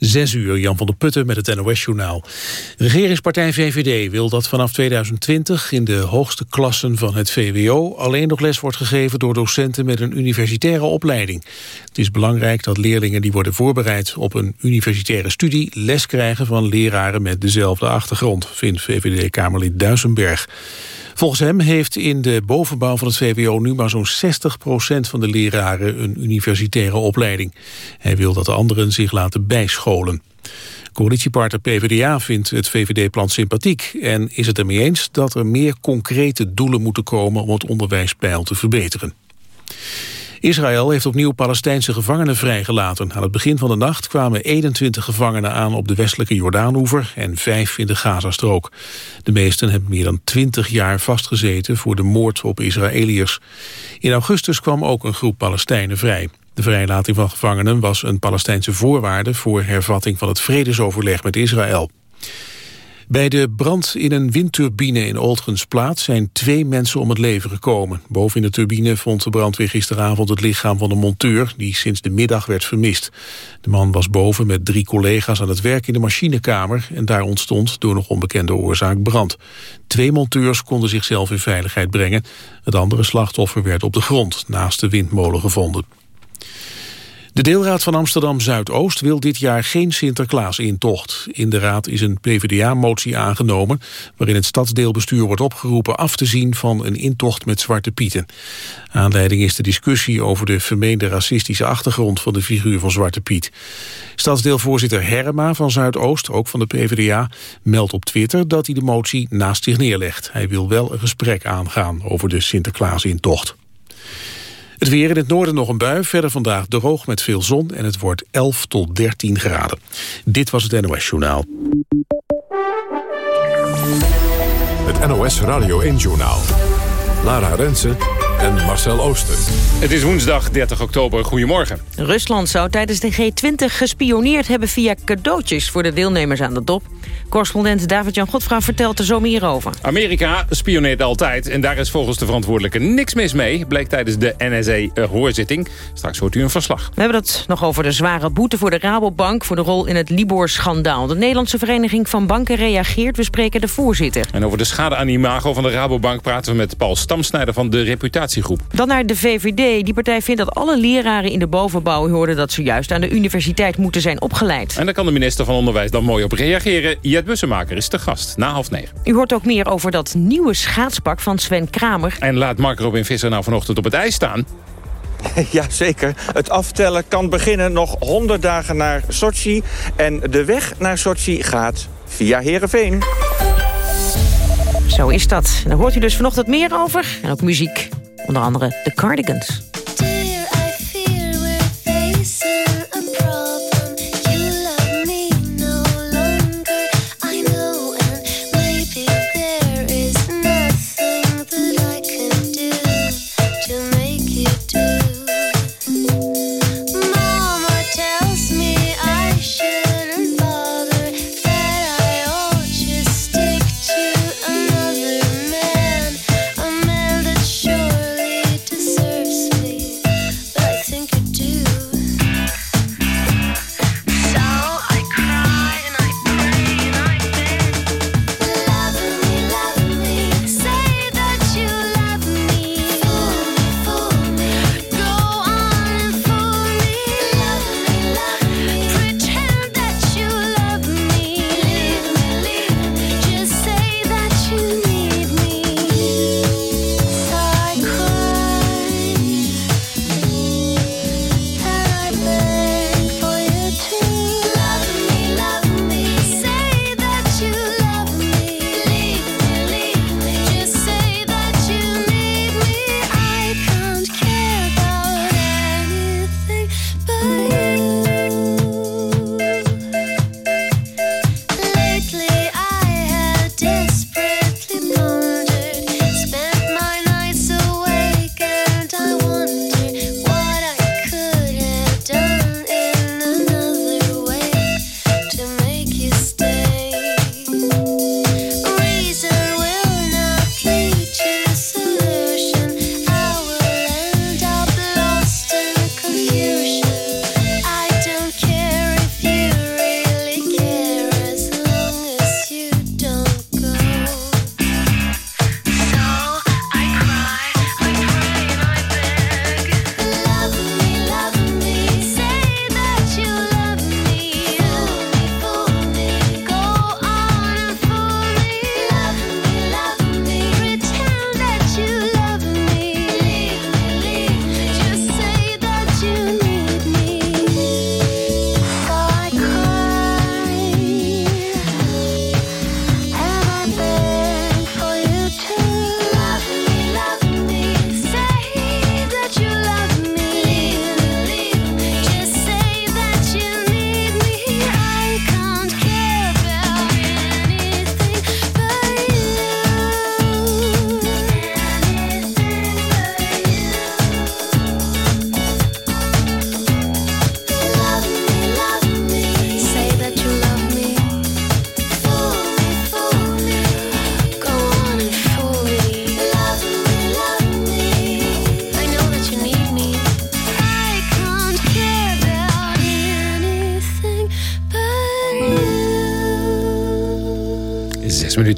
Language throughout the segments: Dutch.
Zes uur, Jan van der Putten met het NOS-journaal. Regeringspartij VVD wil dat vanaf 2020 in de hoogste klassen van het VWO... alleen nog les wordt gegeven door docenten met een universitaire opleiding. Het is belangrijk dat leerlingen die worden voorbereid op een universitaire studie... les krijgen van leraren met dezelfde achtergrond, vindt VVD-Kamerlid Duisenberg. Volgens hem heeft in de bovenbouw van het VWO nu maar zo'n 60% van de leraren een universitaire opleiding. Hij wil dat de anderen zich laten bijscholen. Coalitiepartner PvdA vindt het VVD-plan sympathiek... en is het ermee eens dat er meer concrete doelen moeten komen... om het onderwijspeil te verbeteren. Israël heeft opnieuw Palestijnse gevangenen vrijgelaten. Aan het begin van de nacht kwamen 21 gevangenen aan op de westelijke Jordaanoever en vijf in de Gazastrook. De meesten hebben meer dan 20 jaar vastgezeten voor de moord op Israëliërs. In augustus kwam ook een groep Palestijnen vrij. De vrijlating van gevangenen was een Palestijnse voorwaarde voor hervatting van het vredesoverleg met Israël. Bij de brand in een windturbine in Oldgensplaat zijn twee mensen om het leven gekomen. Boven in de turbine vond de brandweer gisteravond het lichaam van een monteur die sinds de middag werd vermist. De man was boven met drie collega's aan het werk in de machinekamer en daar ontstond door nog onbekende oorzaak brand. Twee monteurs konden zichzelf in veiligheid brengen. Het andere slachtoffer werd op de grond naast de windmolen gevonden. De deelraad van Amsterdam-Zuidoost wil dit jaar geen Sinterklaas-intocht. In de raad is een PvdA-motie aangenomen... waarin het stadsdeelbestuur wordt opgeroepen af te zien... van een intocht met Zwarte Pieten. Aanleiding is de discussie over de vermeende racistische achtergrond... van de figuur van Zwarte Piet. Stadsdeelvoorzitter Herma van Zuidoost, ook van de PvdA... meldt op Twitter dat hij de motie naast zich neerlegt. Hij wil wel een gesprek aangaan over de Sinterklaas-intocht. Het weer in het noorden nog een bui, verder vandaag droog met veel zon... en het wordt 11 tot 13 graden. Dit was het NOS Journaal. Het NOS Radio 1 Journaal. Lara Rensen en Marcel Ooster. Het is woensdag 30 oktober. Goedemorgen. Rusland zou tijdens de G20 gespioneerd hebben via cadeautjes voor de deelnemers aan de top. Correspondent David-Jan Godfra vertelt er zo meer over. Amerika spioneert altijd en daar is volgens de verantwoordelijke niks mis mee... bleek tijdens de NSA-hoorzitting. Straks hoort u een verslag. We hebben het nog over de zware boete voor de Rabobank... voor de rol in het Libor-schandaal. De Nederlandse Vereniging van Banken reageert. We spreken de voorzitter. En over de schade aan imago van de Rabobank... praten we met Paul Stamsnijder van de Reputatiegroep. Dan naar de VVD. Die partij vindt dat alle leraren in de bovenbouw... hoorden dat ze juist aan de universiteit moeten zijn opgeleid. En daar kan de minister van Onderwijs dan mooi op reageren. Jet Bussemaker is te gast, na half negen. U hoort ook meer over dat nieuwe schaatspak van Sven Kramer. En laat Mark Robin Visser nou vanochtend op het ijs staan? Ja, zeker. Het aftellen kan beginnen nog 100 dagen naar Sochi. En de weg naar Sochi gaat via Heerenveen. Zo is dat. En daar hoort u dus vanochtend meer over. En ook muziek. Onder andere de Cardigans.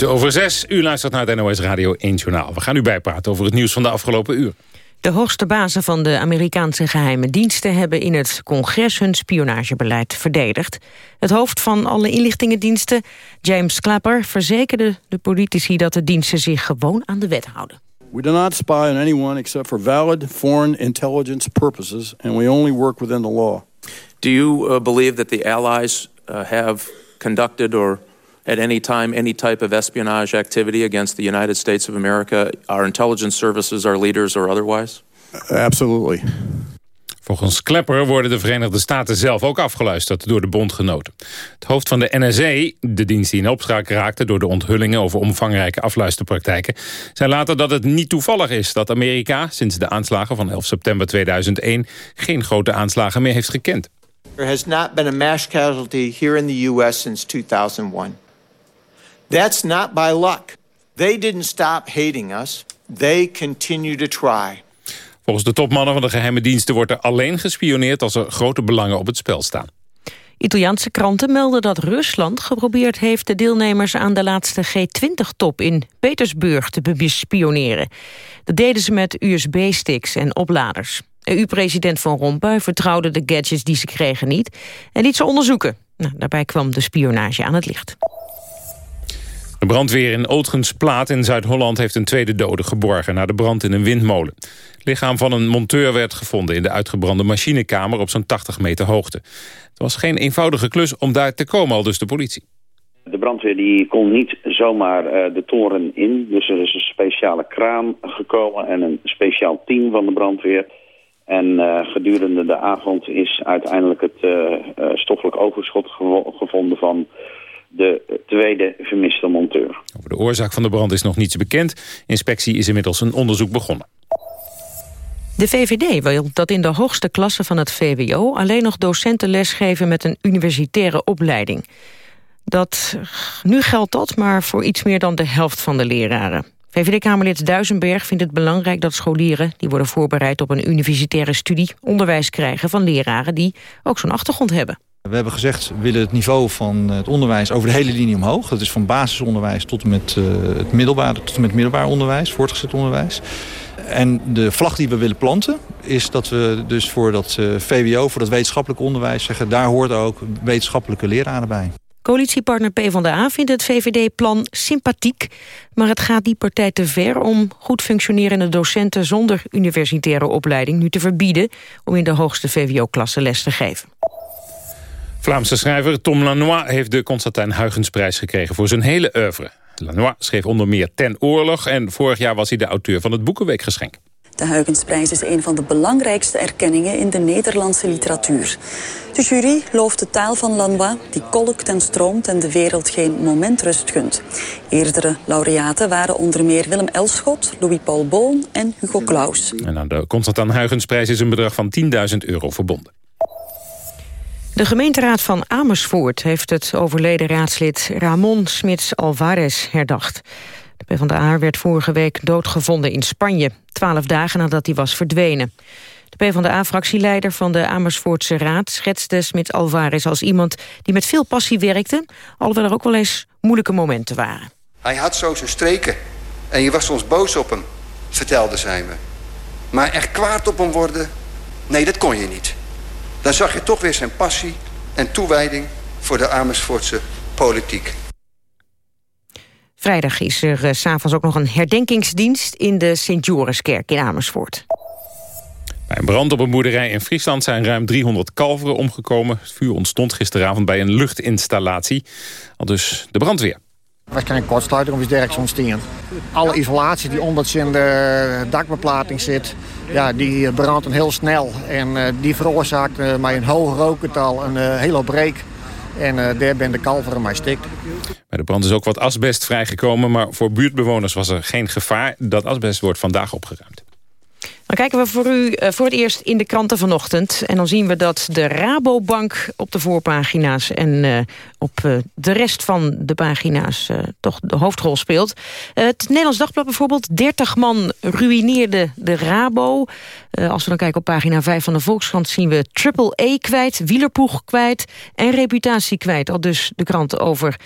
Minuten over zes. U luistert naar het NOS Radio 1 Journaal. We gaan u bijpraten over het nieuws van de afgelopen uur. De hoogste bazen van de Amerikaanse geheime diensten... hebben in het congres hun spionagebeleid verdedigd. Het hoofd van alle inlichtingendiensten, James Clapper... verzekerde de politici dat de diensten zich gewoon aan de wet houden. We do not spy on anyone except for valid foreign intelligence purposes... and we only work within the law. Do you uh, believe that the Allies uh, have conducted or at any time any type of espionage activity against the United States of America, our intelligence services, our leaders, or otherwise? Absolutely. Volgens Klepper worden de Verenigde Staten zelf ook afgeluisterd door de bondgenoten. Het hoofd van de NSA, de dienst die in opspraak raakte door de onthullingen over omvangrijke afluisterpraktijken, zei later dat het niet toevallig is dat Amerika sinds de aanslagen van 11 september 2001 geen grote aanslagen meer heeft gekend. There has not been a mass casualty here in the US since 2001. That's not by luck. They didn't stop hating us. They continue to try. Volgens de topmannen van de geheime diensten wordt er alleen gespioneerd als er grote belangen op het spel staan. Italiaanse kranten melden dat Rusland geprobeerd heeft de deelnemers aan de laatste G20-top in Petersburg te bespioneren. Dat deden ze met USB-sticks en opladers. EU-president Van Rompuy vertrouwde de gadgets die ze kregen niet en liet ze onderzoeken. Nou, daarbij kwam de spionage aan het licht. De brandweer in Ootgensplaat in Zuid-Holland heeft een tweede dode geborgen... na de brand in een windmolen. Het lichaam van een monteur werd gevonden in de uitgebrande machinekamer... op zo'n 80 meter hoogte. Het was geen eenvoudige klus om daar te komen, al dus de politie. De brandweer die kon niet zomaar uh, de toren in. Dus er is een speciale kraan gekomen en een speciaal team van de brandweer. En uh, gedurende de avond is uiteindelijk het uh, stoffelijk overschot gevo gevonden van de tweede vermiste monteur. Over de oorzaak van de brand is nog niets bekend. Inspectie is inmiddels een onderzoek begonnen. De VVD wil dat in de hoogste klasse van het VWO... alleen nog docenten lesgeven met een universitaire opleiding. Dat, nu geldt dat, maar voor iets meer dan de helft van de leraren. VVD-Kamerlid Duisenberg vindt het belangrijk dat scholieren... die worden voorbereid op een universitaire studie... onderwijs krijgen van leraren die ook zo'n achtergrond hebben. We hebben gezegd, we willen het niveau van het onderwijs over de hele linie omhoog. Dat is van basisonderwijs tot en met, uh, het, middelbare, tot met middelbaar onderwijs, voortgezet onderwijs. En de vlag die we willen planten is dat we dus voor dat uh, VWO, voor dat wetenschappelijk onderwijs zeggen... daar hoort ook wetenschappelijke leraren bij. Coalitiepartner PvdA vindt het VVD-plan sympathiek... maar het gaat die partij te ver om goed functionerende docenten... zonder universitaire opleiding nu te verbieden... om in de hoogste VWO-klasse les te geven. Vlaamse schrijver Tom Lanois heeft de Constantijn Huygensprijs gekregen voor zijn hele oeuvre. Lanois schreef onder meer Ten Oorlog en vorig jaar was hij de auteur van het Boekenweekgeschenk. De Huygensprijs is een van de belangrijkste erkenningen in de Nederlandse literatuur. De jury looft de taal van Lanois, die kolkt en stroomt en de wereld geen moment rust gunt. Eerdere laureaten waren onder meer Willem Elschot, Louis-Paul Boon en Hugo Claus. En aan de Constantijn Huygensprijs is een bedrag van 10.000 euro verbonden. De gemeenteraad van Amersfoort heeft het overleden raadslid Ramon Smits Alvarez herdacht. De PvdA werd vorige week doodgevonden in Spanje, twaalf dagen nadat hij was verdwenen. De PvdA-fractieleider van de Amersfoortse Raad schetste Smits Alvarez als iemand die met veel passie werkte, alhoewel er ook wel eens moeilijke momenten waren. Hij had zo zijn streken en je was soms boos op hem, vertelde zij me. Maar echt kwaad op hem worden, nee dat kon je niet dan zag je toch weer zijn passie en toewijding voor de Amersfoortse politiek. Vrijdag is er uh, s'avonds ook nog een herdenkingsdienst in de Sint-Joriskerk in Amersfoort. Bij een brand op een boerderij in Friesland zijn ruim 300 kalveren omgekomen. Het vuur ontstond gisteravond bij een luchtinstallatie. Al dus de brandweer. Waarschijnlijk kortsluiting of iets dergelijks ontstaan. Alle isolatie die onder in de dakbeplating zit, ja, die brandt heel snel. En uh, die veroorzaakt uh, mij een hoog rookgetal, een uh, hele breek. En daar ben de kalveren mij stikt. Bij de brand is ook wat asbest vrijgekomen, maar voor buurtbewoners was er geen gevaar. Dat asbest wordt vandaag opgeruimd. Dan kijken we voor u voor het eerst in de kranten vanochtend. En dan zien we dat de Rabobank op de voorpagina's... en uh, op uh, de rest van de pagina's toch de hoofdrol speelt. het Nederlands Dagblad bijvoorbeeld. 30 man ruïneerde de Rabo. als we dan kijken op pagina 5 van de Volkskrant... zien we Triple A kwijt, wielerpoeg kwijt en reputatie kwijt. Al dus de kranten over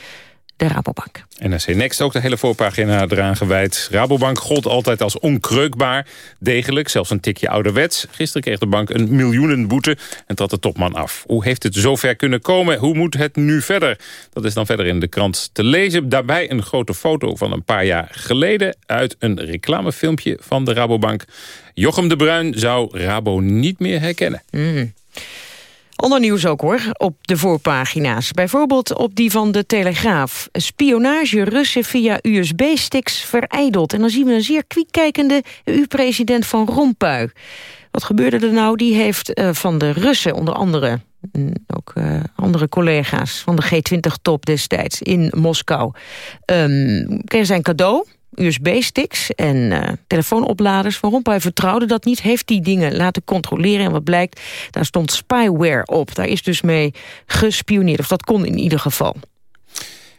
de Rabobank. NRC Next ook de hele voorpagina eraan gewijd. Rabobank gold altijd als onkreukbaar. Degelijk, zelfs een tikje ouderwets. Gisteren kreeg de bank een miljoenenboete en trad de topman af. Hoe heeft het zover kunnen komen? Hoe moet het nu verder? Dat is dan verder in de krant te lezen. Daarbij een grote foto van een paar jaar geleden... uit een reclamefilmpje van de Rabobank. Jochem de Bruin zou Rabo niet meer herkennen. Mm. Ander nieuws ook hoor, op de voorpagina's. Bijvoorbeeld op die van de Telegraaf. Spionage Russen via USB-sticks verijdeld. En dan zien we een zeer kwiekkijkende EU-president van Rompuy. Wat gebeurde er nou? Die heeft uh, van de Russen onder andere... Mm, ook uh, andere collega's van de G20-top destijds in Moskou... Um, kregen zijn cadeau, USB-sticks en uh, telefoonopladers. Van Rompuy vertrouwde dat niet, heeft die dingen laten controleren. En wat blijkt, daar stond spyware op. Daar is dus mee gespioneerd, of dat kon in ieder geval.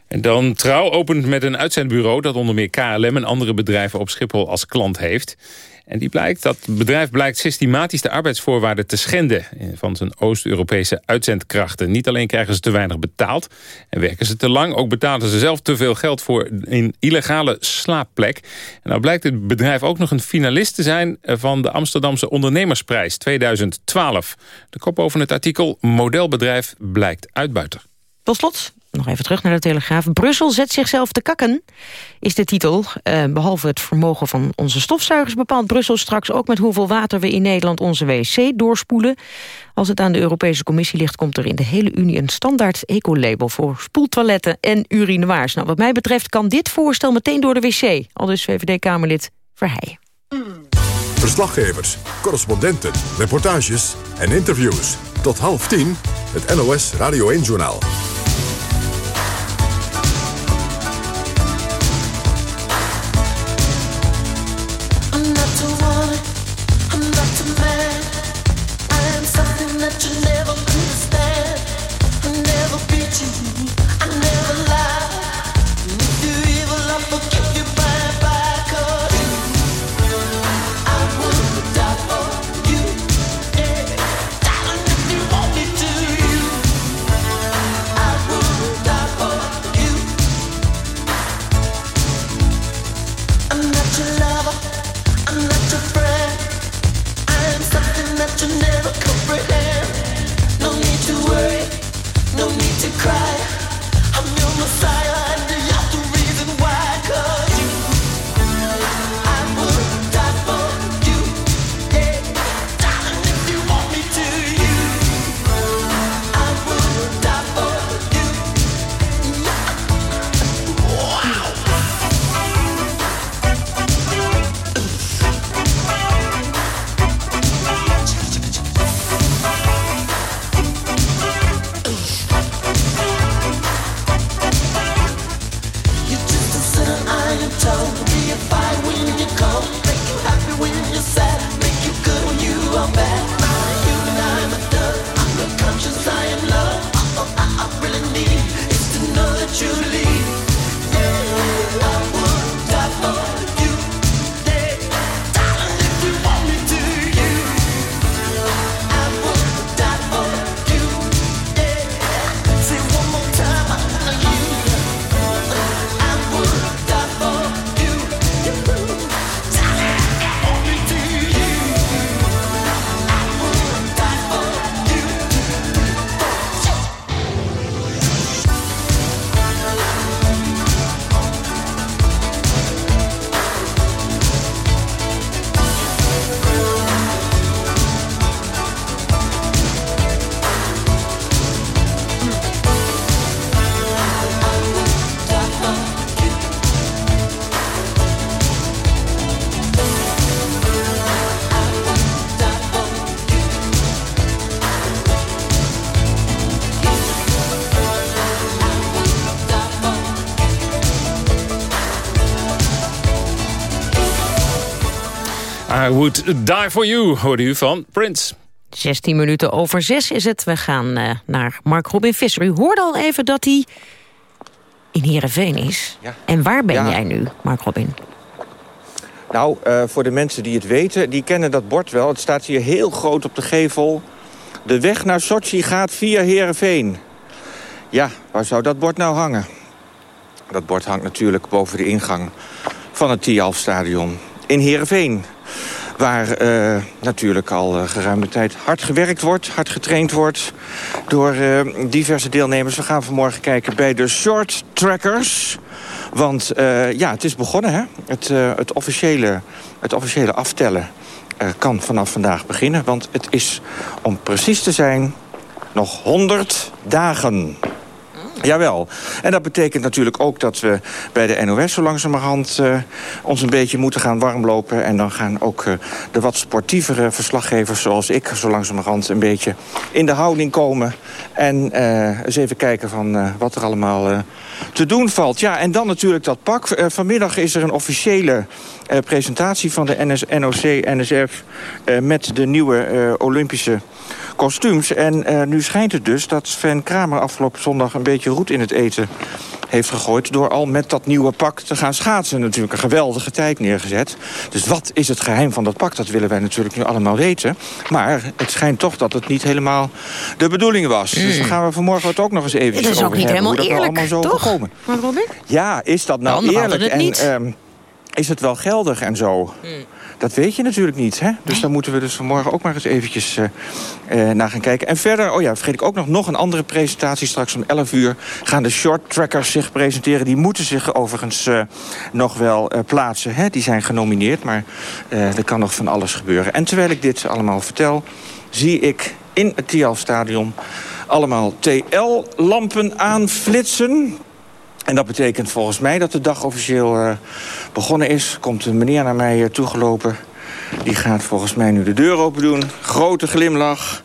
En dan Trouw opent met een uitzendbureau... dat onder meer KLM en andere bedrijven op Schiphol als klant heeft. En die blijkt, dat bedrijf blijkt systematisch de arbeidsvoorwaarden te schenden... van zijn Oost-Europese uitzendkrachten. Niet alleen krijgen ze te weinig betaald en werken ze te lang... ook betalen ze zelf te veel geld voor een illegale slaapplek. En nou blijkt het bedrijf ook nog een finalist te zijn... van de Amsterdamse Ondernemersprijs 2012. De kop over het artikel Modelbedrijf blijkt uitbuiter. Tot slot, nog even terug naar de Telegraaf. Brussel zet zichzelf te kakken, is de titel. Uh, behalve het vermogen van onze stofzuigers bepaalt Brussel straks ook met hoeveel water we in Nederland onze wc doorspoelen. Als het aan de Europese Commissie ligt, komt er in de hele Unie een standaard ecolabel voor spoeltoiletten en urinoirs. Nou, wat mij betreft kan dit voorstel meteen door de wc, al dus VVD-Kamerlid Verheijen. Verslaggevers, correspondenten, reportages en interviews. Tot half tien, het NOS Radio 1-journaal. Would Die For You, hoorde u van Prince. 16 minuten over 6 is het. We gaan uh, naar Mark Robin Visser. U hoorde al even dat hij in Heerenveen is. Ja. En waar ben ja. jij nu, Mark Robin? Nou, uh, voor de mensen die het weten, die kennen dat bord wel. Het staat hier heel groot op de gevel. De weg naar Sochi gaat via Heerenveen. Ja, waar zou dat bord nou hangen? Dat bord hangt natuurlijk boven de ingang van het Tialf-stadion in Heerenveen. Waar uh, natuurlijk al uh, geruime tijd hard gewerkt wordt, hard getraind wordt door uh, diverse deelnemers. We gaan vanmorgen kijken bij de short trackers. Want ja, het is begonnen, hè? Het, het, officiële, het officiële aftellen kan vanaf vandaag beginnen. Want het is, om precies te zijn, nog 100 dagen. Jawel. En dat betekent natuurlijk ook dat we bij de NOS zo langzamerhand uh, ons een beetje moeten gaan warmlopen. En dan gaan ook uh, de wat sportievere verslaggevers zoals ik zo langzamerhand een beetje in de houding komen. En uh, eens even kijken van wat er allemaal te doen valt. Ja, en dan natuurlijk dat pak. vanmiddag is er een officiële presentatie van de NS, NOC, NSF met de nieuwe Olympische kostuums. En nu schijnt het dus dat Sven Kramer afgelopen zondag... een beetje roet in het eten heeft gegooid... door al met dat nieuwe pak te gaan schaatsen. Natuurlijk een geweldige tijd neergezet. Dus wat is het geheim van dat pak? Dat willen wij natuurlijk nu allemaal weten. Maar het schijnt toch dat het niet helemaal de bedoeling was. Mm. Dus daar gaan we vanmorgen het ook nog eens even over hebben. Dat is ook niet helemaal nou eerlijk, allemaal zo toch? Gekomen. Maar Robin? Ja, is dat nou Dan eerlijk? Het en, niet. Um, is het wel geldig en zo? Mm. Dat weet je natuurlijk niet. Hè? Dus daar moeten we dus vanmorgen ook maar eens eventjes uh, naar gaan kijken. En verder, oh ja, vergeet ik ook nog, nog een andere presentatie. Straks om 11 uur gaan de short trackers zich presenteren. Die moeten zich overigens uh, nog wel uh, plaatsen. Hè? Die zijn genomineerd, maar er kan nog van alles gebeuren. En terwijl ik dit allemaal vertel, zie ik in het Tialf-stadion allemaal TL-lampen aanflitsen. En dat betekent volgens mij dat de dag officieel uh, begonnen is. Komt een meneer naar mij uh, toegelopen. Die gaat volgens mij nu de deur open doen. Grote glimlach.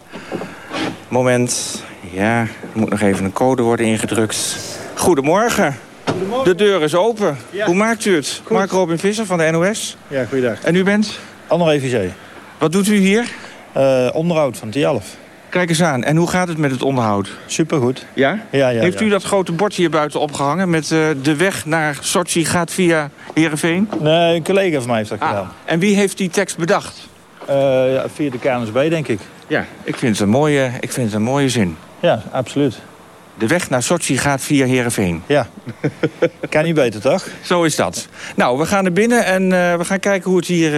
Moment. Ja, er moet nog even een code worden ingedrukt. Goedemorgen. Goedemorgen. De deur is open. Ja. Hoe maakt u het? Goed. Mark Robin Visser van de NOS. Ja, goeiedag. En u bent? André EVC. Wat doet u hier? Uh, onderhoud van T11. Kijk eens aan. En hoe gaat het met het onderhoud? Supergoed. Ja? Ja, ja Heeft u dat grote bord hier buiten opgehangen... met uh, de weg naar Sochi gaat via Heerenveen? Nee, een collega van mij heeft dat ah. gedaan. En wie heeft die tekst bedacht? Uh, ja, via de KNSB, denk ik. Ja, ik vind, het een mooie, ik vind het een mooie zin. Ja, absoluut. De weg naar Sochi gaat via Heerenveen. Ja. kan niet beter, toch? Zo is dat. Nou, we gaan er binnen en uh, we gaan kijken hoe het hier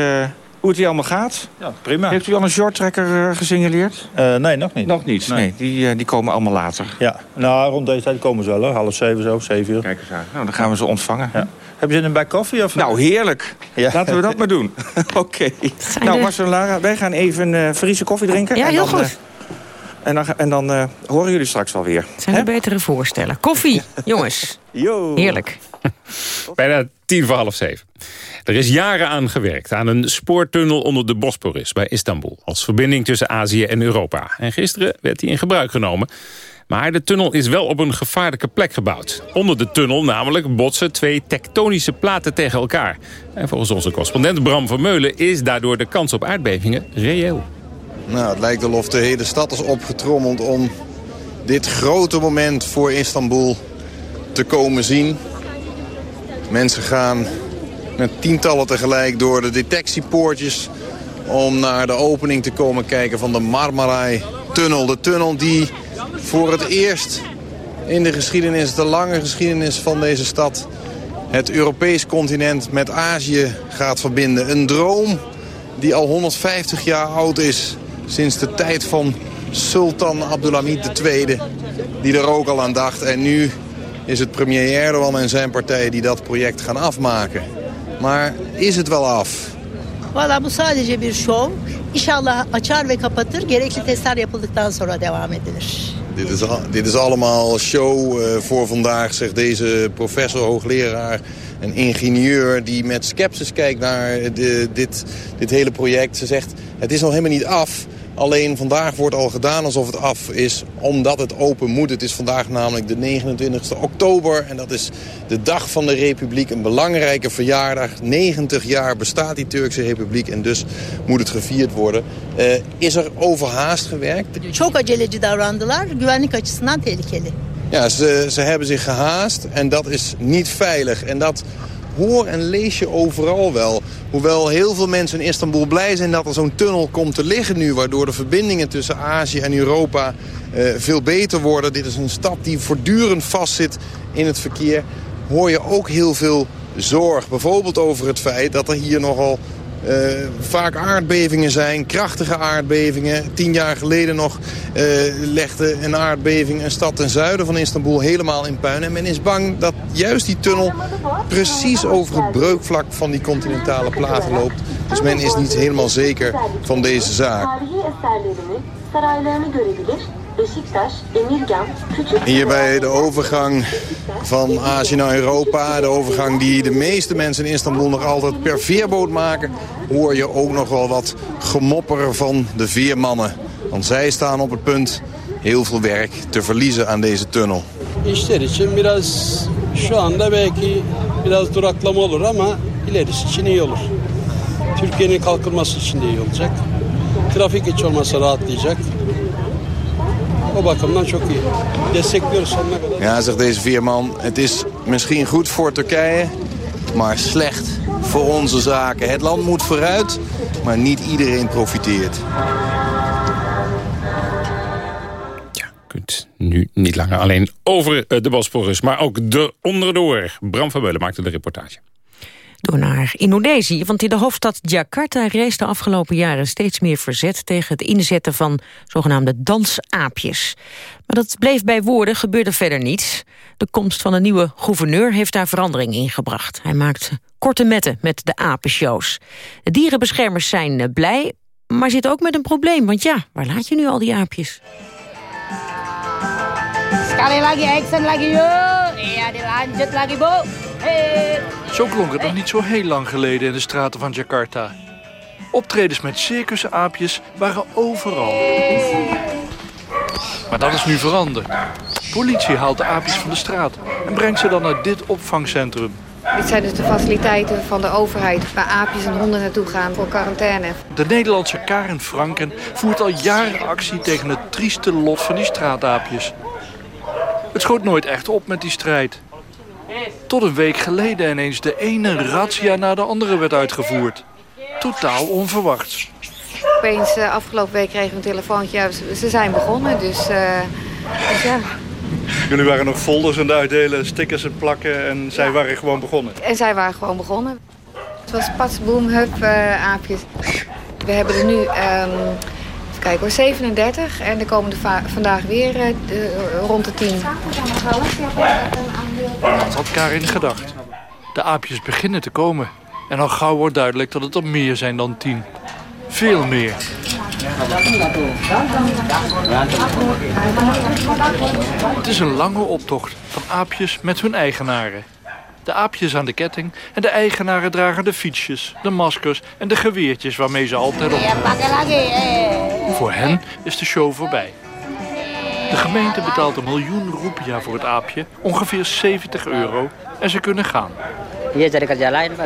hoe het hier allemaal gaat. Ja, prima. Heeft u al een shorttrekker uh, gesignaleerd? Uh, nee, nog niet. Nog niet, nee. die, uh, die komen allemaal later. Ja, nou, rond deze tijd komen ze wel, hoor. half zeven zo, zeven uur. Kijk eens aan. Nou, dan gaan we ze ontvangen. Ja. Heb je zin in een bij koffie? Of... Nou, heerlijk. Ja. Laten we dat maar doen. Oké. Okay. Nou, Marcel en Lara, wij gaan even uh, Friese koffie drinken. Ja, heel dan, goed. En dan, en dan horen jullie straks wel weer. Zijn er betere voorstellen. Koffie, jongens. Yo. Heerlijk. Bijna tien voor half zeven. Er is jaren aan gewerkt aan een spoortunnel onder de Bosporus bij Istanbul... als verbinding tussen Azië en Europa. En gisteren werd die in gebruik genomen. Maar de tunnel is wel op een gevaarlijke plek gebouwd. Onder de tunnel namelijk botsen twee tektonische platen tegen elkaar. En volgens onze correspondent Bram Vermeulen... is daardoor de kans op aardbevingen reëel. Nou, het lijkt alsof de hele stad is opgetrommeld om dit grote moment voor Istanbul te komen zien. Mensen gaan met tientallen tegelijk door de detectiepoortjes... om naar de opening te komen kijken van de Marmaray-tunnel. De tunnel die voor het eerst in de geschiedenis, de lange geschiedenis van deze stad... het Europees continent met Azië gaat verbinden. Een droom die al 150 jaar oud is sinds de tijd van Sultan Abdulhamid II... die er ook al aan dacht. En nu is het premier Erdogan en zijn partij die dat project gaan afmaken. Maar is het wel af? Valla bu sadece bir şov. İnşallah açar ve kapatır. Gerekli testler yapıldıktan sonra devam edilir. Dit is, dit is allemaal show uh, voor vandaag, zegt deze professor, hoogleraar en ingenieur... die met sceptisch kijkt naar de, dit, dit hele project. Ze zegt, het is nog helemaal niet af. Alleen vandaag wordt al gedaan alsof het af is, omdat het open moet. Het is vandaag namelijk de 29 oktober en dat is de dag van de Republiek. Een belangrijke verjaardag. 90 jaar bestaat die Turkse Republiek en dus moet het gevierd worden. Uh, is er overhaast gewerkt? Çok aceleci davrandılar. Güvenlik açısından tehlikeli. Ja, ze, ze hebben zich gehaast en dat is niet veilig. En dat hoor en lees je overal wel. Hoewel heel veel mensen in Istanbul blij zijn dat er zo'n tunnel komt te liggen nu... waardoor de verbindingen tussen Azië en Europa uh, veel beter worden. Dit is een stad die voortdurend vastzit in het verkeer. hoor je ook heel veel zorg. Bijvoorbeeld over het feit dat er hier nogal uh, vaak aardbevingen zijn, krachtige aardbevingen. Tien jaar geleden nog uh, legde een aardbeving een stad ten zuiden van Istanbul helemaal in puin. En men is bang dat juist die tunnel precies over het breukvlak van die continentale platen loopt. Dus men is niet helemaal zeker van deze zaak. Hier bij de overgang van Azië naar Europa, de overgang die de meeste mensen in Istanbul nog altijd per veerboot maken, hoor je ook nog wel wat gemopper van de veermannen. Want zij staan op het punt heel veel werk te verliezen aan deze tunnel. İşler için biraz şu anda belki biraz duraklama olur ama ilerisi için iyi olur. Türkiye'nin kalkınması için de iyi olacak. Trafik hiç olmasa rahatlayacak. O bakımdan çok iyi. Destekliyoruz sonuna kadar. Ja, zegt deze veerman, het is misschien goed voor Turkije, maar slecht voor onze zaken. Het land moet vooruit, maar niet iedereen profiteert. kunt nu niet langer alleen over eh, de Bosporus, maar ook eronder. Bram van Beulen maakte de reportage. Door naar Indonesië, want in de hoofdstad Jakarta reist de afgelopen jaren steeds meer verzet tegen het inzetten van zogenaamde dansaapjes. Maar dat bleef bij woorden, gebeurde verder niets. De komst van een nieuwe gouverneur heeft daar verandering in gebracht. Hij maakt korte metten met de apenshows. De dierenbeschermers zijn eh, blij, maar zitten ook met een probleem. Want ja, waar laat je nu al die aapjes? Sekali lagi action lagi yuk. Iya dilanjut lagi bu. Hey. Zo klonk het nog niet zo heel lang geleden in de straten van Jakarta. Optredens met circusaapjes waren overal. Maar dat is nu veranderd. Politie haalt de aapjes van de straat en brengt ze dan naar dit opvangcentrum. Dit zijn dus de faciliteiten van de overheid waar aapjes en honden naartoe gaan voor quarantaine. De Nederlandse Karen Franken voert al jaren actie tegen het trieste lot van die straataapjes. Het schoot nooit echt op met die strijd. Tot een week geleden ineens de ene razzia na de andere werd uitgevoerd. Totaal onverwachts. Opeens uh, afgelopen week kregen we een telefoontje. Ja, ze, zijn begonnen, dus, uh, dus, ja. Jullie waren nog folders aan het uitdelen, stickers en plakken en zij waren gewoon begonnen? En zij waren gewoon begonnen. Het was pas, boom, hup, uh, aapjes. We hebben er nu, um, even kijken hoor, 37 en er komen er vandaag weer de, rond de 10. Dat had Karin gedacht. De aapjes beginnen te komen. En al gauw wordt duidelijk dat het er meer zijn dan tien. Veel meer. Het is een lange optocht van aapjes met hun eigenaren. De aapjes aan de ketting en de eigenaren dragen de fietsjes, de maskers en de geweertjes waarmee ze altijd op. Voor hen is de show voorbij. De gemeente betaalt een miljoen roepia voor het aapje, ongeveer 70 euro, en ze kunnen gaan.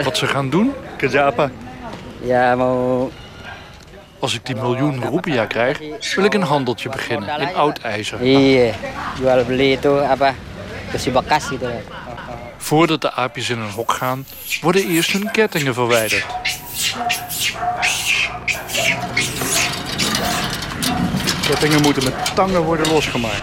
Wat ze gaan doen? Ja, mau Als ik die miljoen roepia krijg, wil ik een handeltje beginnen in oud ijzer. Iya, jual beli itu apa? Besi bekas gitu. Voordat de aapjes in een hok gaan, worden eerst hun kettingen verwijderd. Kettingen moeten met tangen worden losgemaakt.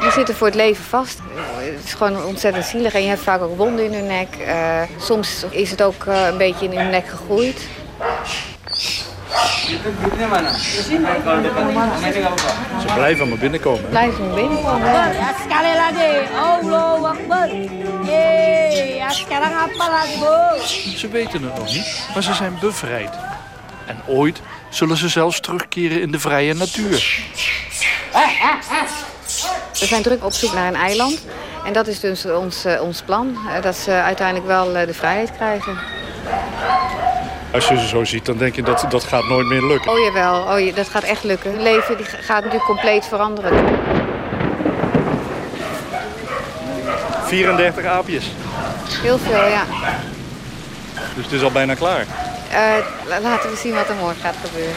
Die zitten voor het leven vast. Het is gewoon ontzettend zielig en je hebt vaak ook wonden in hun nek. Uh, soms is het ook uh, een beetje in hun nek gegroeid. Ze blijven maar binnenkomen. Blijven maar binnenkomen. Ya, sekali lagi. Allahu Akbar. Yeay, ya sekarang apa lagi, Bu? Ze weten het nog niet, maar ze zijn bevrijd. En ooit zullen ze zelfs terugkeren in de vrije natuur. We zijn druk op zoek naar een eiland. En dat is dus ons, uh, ons plan. Uh, dat ze uiteindelijk wel uh, de vrijheid krijgen. Als je ze zo ziet, dan denk je dat dat gaat nooit meer lukken. Oh jawel, oh, dat gaat echt lukken. Het leven die gaat natuurlijk compleet veranderen. 34 aapjes. Heel veel, ja. Dus het is al bijna klaar. Laten we zien wat er morgen gaat gebeuren.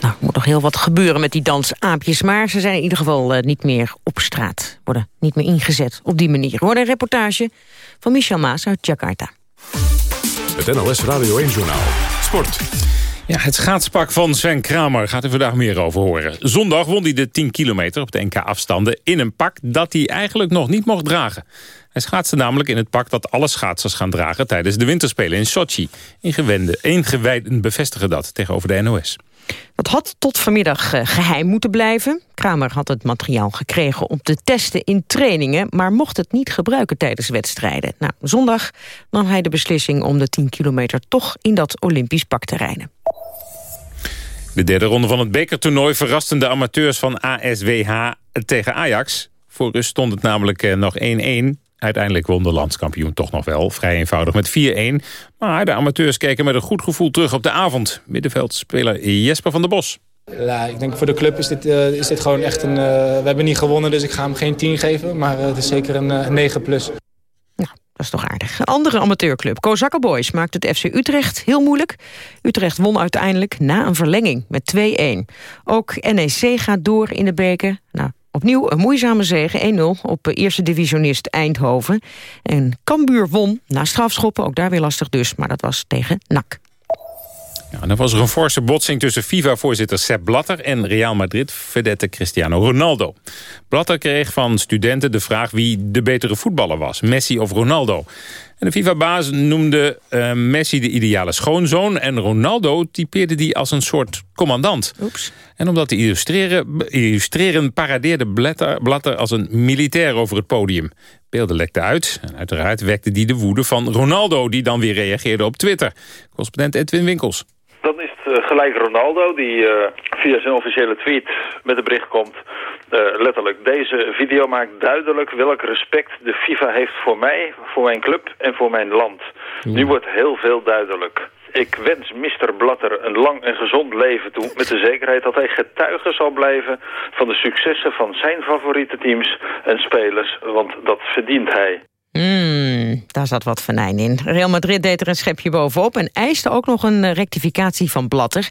Nou, er moet nog heel wat gebeuren met die dansaapjes... maar ze zijn in ieder geval uh, niet meer op straat. Worden niet meer ingezet op die manier. Hoor een reportage van Michel Maas uit Jakarta. Het NLS Radio 1-journaal. Sport. Ja, het schaatspak van Sven Kramer gaat er vandaag meer over horen. Zondag won hij de 10 kilometer op de NK-afstanden... in een pak dat hij eigenlijk nog niet mocht dragen. Hij schaatste namelijk in het pak dat alle schaatsers gaan dragen... tijdens de winterspelen in Sochi. Ingewijden bevestigen dat tegenover de NOS. Dat had tot vanmiddag eh, geheim moeten blijven. Kramer had het materiaal gekregen om te testen in trainingen... maar mocht het niet gebruiken tijdens wedstrijden. Nou, zondag nam hij de beslissing om de 10 kilometer... toch in dat Olympisch pak te rijden. De derde ronde van het bekertoernooi verrasten de amateurs van ASWH tegen Ajax. Voor rust stond het namelijk eh, nog 1-1. Uiteindelijk won de landskampioen toch nog wel, vrij eenvoudig met 4-1. Maar de amateurs keken met een goed gevoel terug op de avond. Middenveldspeler Jesper van der Bos. Ja, ik denk voor de club is dit, uh, is dit gewoon echt een... Uh, we hebben niet gewonnen, dus ik ga hem geen 10 geven. Maar het is zeker een 9 plus. Dat is toch aardig. Een andere amateurclub, Kozakke Boys, maakt het FC Utrecht heel moeilijk. Utrecht won uiteindelijk na een verlenging met 2-1. Ook NEC gaat door in de beker. Nou, Opnieuw een moeizame zege, 1-0 op eerste divisionist Eindhoven. En Cambuur won na strafschoppen, ook daar weer lastig dus, maar dat was tegen NAC. Ja, dan was er een forse botsing tussen FIFA-voorzitter Sepp Blatter... en Real Madrid-vedette Cristiano Ronaldo. Blatter kreeg van studenten de vraag wie de betere voetballer was. Messi of Ronaldo. En de FIFA-baas noemde uh, Messi de ideale schoonzoon... en Ronaldo typeerde die als een soort commandant. Oeps. En om dat te illustreren, illustreren paradeerde Blatter, Blatter als een militair over het podium. Beelden lekten uit en uiteraard wekte die de woede van Ronaldo... die dan weer reageerde op Twitter. Correspondent Edwin Winkels. Dan is het uh, gelijk Ronaldo die uh, via zijn officiële tweet met een bericht komt... Uh, letterlijk, deze video maakt duidelijk welk respect de FIFA heeft voor mij, voor mijn club en voor mijn land. Nu wordt heel veel duidelijk. Ik wens Mr. Blatter een lang en gezond leven toe... met de zekerheid dat hij getuige zal blijven van de successen van zijn favoriete teams en spelers. Want dat verdient hij. Daar zat wat venijn in. Real Madrid deed er een schepje bovenop... en eiste ook nog een rectificatie van Blatter.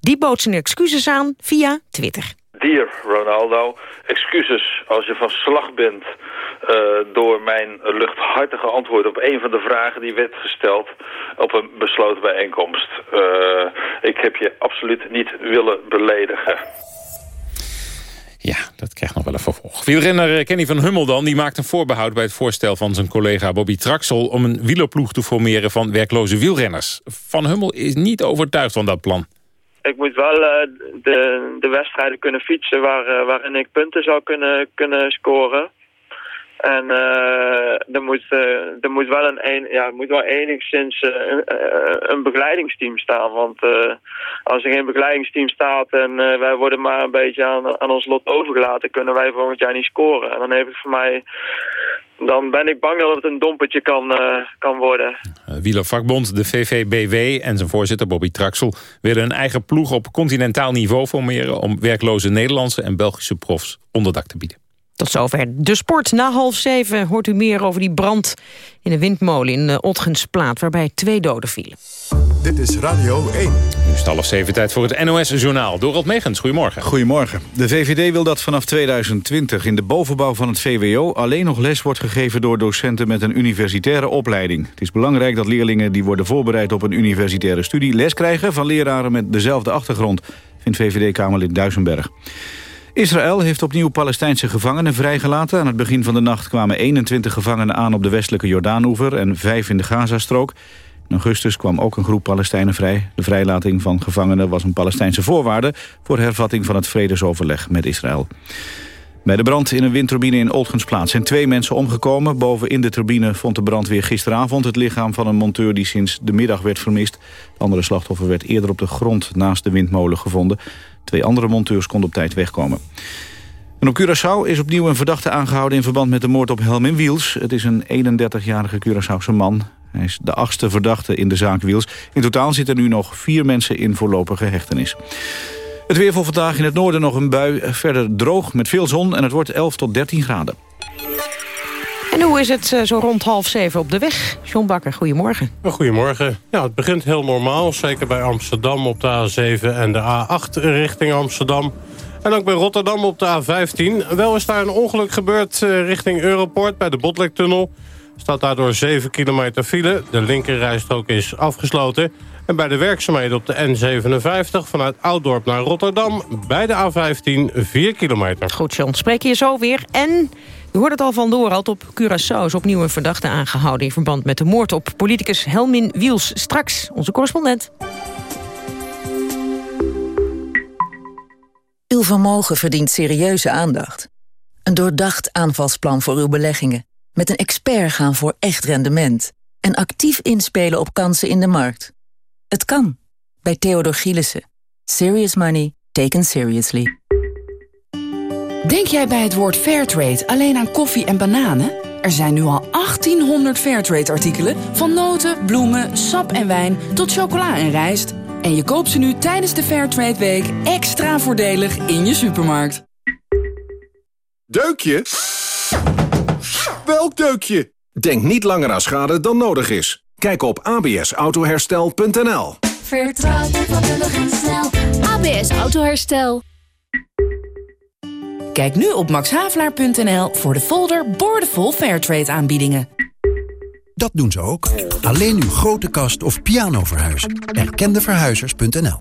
Die bood zijn excuses aan via Twitter. Dear Ronaldo, excuses als je van slag bent uh, door mijn luchthartige antwoord op een van de vragen die werd gesteld op een besloten bijeenkomst. Uh, ik heb je absoluut niet willen beledigen. Ja, dat krijgt nog wel een vervolg. Wielrenner Kenny van Hummel dan, die maakt een voorbehoud bij het voorstel van zijn collega Bobby Traxel om een wielerploeg te formeren van werkloze wielrenners. Van Hummel is niet overtuigd van dat plan ik moet wel uh, de, de wedstrijden kunnen fietsen waar, uh, waarin ik punten zou kunnen, kunnen scoren. En uh, er, moet, er moet wel een, ja, moet wel enigszins een, een begeleidingsteam staan. Want als er geen begeleidingsteam staat en wij worden maar een beetje aan, aan ons lot overgelaten, kunnen wij volgend jaar niet scoren. En dan heeft het voor mij dan ben ik bang dat het een dompertje kan, uh, kan worden. Wielervakbond, de VVBW en zijn voorzitter Bobby Traxel... willen een eigen ploeg op continentaal niveau formeren... om werkloze Nederlandse en Belgische profs onderdak te bieden. Tot zover de sport. Na half zeven hoort u meer over die brand in een windmolen in uh, Otgensplaat... waarbij twee doden vielen. Dit is Radio 1. Nu is het half zeven tijd voor het NOS-journaal. Dorald Megens, goedemorgen. Goedemorgen. De VVD wil dat vanaf 2020 in de bovenbouw van het VWO... alleen nog les wordt gegeven door docenten met een universitaire opleiding. Het is belangrijk dat leerlingen die worden voorbereid op een universitaire studie... les krijgen van leraren met dezelfde achtergrond, vindt VVD-Kamerlid Duisenberg. Israël heeft opnieuw Palestijnse gevangenen vrijgelaten. Aan het begin van de nacht kwamen 21 gevangenen aan op de westelijke Jordaanoever... en vijf in de Gazastrook. In augustus kwam ook een groep Palestijnen vrij. De vrijlating van gevangenen was een Palestijnse voorwaarde... voor hervatting van het vredesoverleg met Israël. Bij de brand in een windturbine in Oltgensplaats zijn twee mensen omgekomen. Boven in de turbine vond de brandweer gisteravond het lichaam van een monteur die sinds de middag werd vermist. Andere slachtoffer werd eerder op de grond naast de windmolen gevonden. Twee andere monteurs konden op tijd wegkomen. En op Curaçao is opnieuw een verdachte aangehouden in verband met de moord op Helmin Wiels. Het is een 31-jarige Curaçaose man. Hij is de achtste verdachte in de zaak Wiels. In totaal zitten nu nog vier mensen in voorlopige hechtenis. Het weer voor vandaag in het noorden nog een bui. Verder droog met veel zon en het wordt 11 tot 13 graden. En hoe is het zo rond half zeven op de weg? John Bakker, goedemorgen. Goedemorgen. Ja, het begint heel normaal. Zeker bij Amsterdam op de A7 en de A8 richting Amsterdam. En ook bij Rotterdam op de A15. Wel is daar een ongeluk gebeurd richting Europort bij de Botlektunnel. Staat daardoor 7 kilometer file. De linkerrijstrook is afgesloten. En bij de werkzaamheden op de N57 vanuit Ouddorp naar Rotterdam... bij de A15 4 kilometer. Goed, John. Spreek je zo weer. En u hoort het al van Dorald op Curaçao is opnieuw een verdachte aangehouden... in verband met de moord op politicus Helmin Wiels. Straks onze correspondent. Uw vermogen verdient serieuze aandacht. Een doordacht aanvalsplan voor uw beleggingen. Met een expert gaan voor echt rendement. En actief inspelen op kansen in de markt. Het kan. Bij Theodor Gielissen. Serious money taken seriously. Denk jij bij het woord Fairtrade alleen aan koffie en bananen? Er zijn nu al 1800 Fairtrade-artikelen... van noten, bloemen, sap en wijn tot chocola en rijst. En je koopt ze nu tijdens de Fairtrade Week extra voordelig in je supermarkt. Deukje? Welk deukje? Denk niet langer aan schade dan nodig is. Kijk op absautoherstel.nl Vertrouw je vakkundig en snel. ABS Autoherstel. Kijk nu op maxhavelaar.nl voor de folder boordevol Fairtrade aanbiedingen. Dat doen ze ook. Alleen uw grote kast of piano verhuizen. Erkendeverhuizers.nl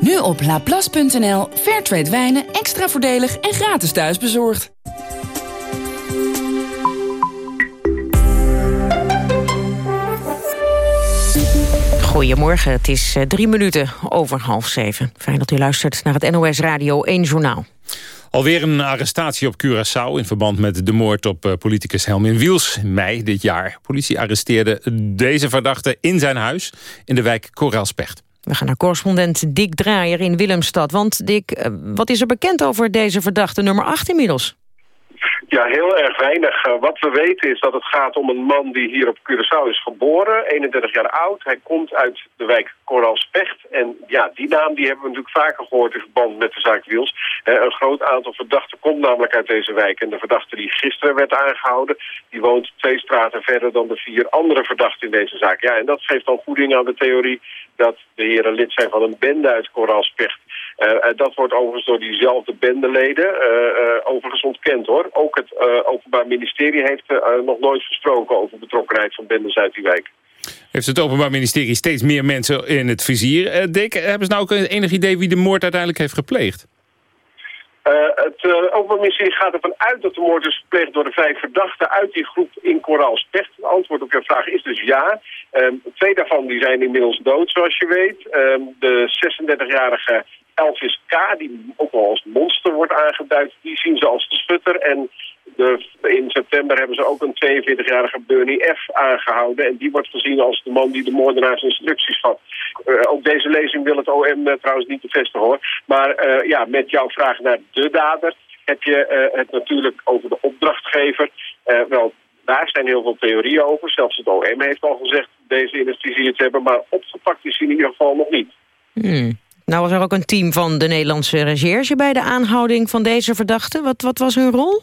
Nu op laplace.nl. Fairtrade wijnen extra voordelig en gratis thuisbezorgd. Goedemorgen, het is eh, drie minuten over half zeven. Fijn dat u luistert naar het NOS Radio 1 Journaal. Alweer een arrestatie op Curaçao in verband met de moord op eh, politicus Helmin Wiels in mei dit jaar. Politie arresteerde deze verdachte in zijn huis in de wijk Korelspecht. We gaan naar correspondent Dick Draaier in Willemstad. Want Dick, eh, wat is er bekend over deze verdachte nummer 8 inmiddels? Ja, heel erg weinig. Uh, wat we weten is dat het gaat om een man die hier op Curaçao is geboren, 31 jaar oud. Hij komt uit de wijk Koralspecht. En ja, die naam die hebben we natuurlijk vaker gehoord in verband met de zaak Wiels. Uh, een groot aantal verdachten komt namelijk uit deze wijk. En de verdachte die gisteren werd aangehouden, die woont twee straten verder dan de vier andere verdachten in deze zaak. Ja, en dat geeft dan voeding aan de theorie dat de heren lid zijn van een bende uit Koralspecht. Uh, dat wordt overigens door diezelfde bendeleden uh, overigens ontkend hoor. Ook het Openbaar Ministerie heeft nog nooit gesproken over betrokkenheid van bendes uit die wijk. Heeft het Openbaar Ministerie steeds meer mensen in het vizier? Dick, hebben ze nou ook enig idee wie de moord uiteindelijk heeft gepleegd? Uh, het uh, Openbaar Ministerie gaat ervan uit dat de moord is gepleegd door de vijf verdachten uit die groep in Koraalspecht. Het antwoord op je vraag is dus ja. Um, twee daarvan die zijn inmiddels dood, zoals je weet. Um, de 36-jarige Elvis K., die ook wel als monster wordt aangeduid, die zien ze als de schutter. En de, in september hebben ze ook een 42-jarige Bernie F. aangehouden. En die wordt gezien als de man die de moordenaars instructies vat. Uh, ook deze lezing wil het OM uh, trouwens niet bevestigen hoor. Maar uh, ja, met jouw vraag naar de dader heb je het natuurlijk over de opdrachtgever. wel, daar zijn heel veel theorieën over. Zelfs het OM heeft al gezegd deze anesthesie te hebben. Maar opgepakt is hij in ieder geval nog niet. Hmm. Nou was er ook een team van de Nederlandse recherche bij de aanhouding van deze verdachte. Wat, wat was hun rol?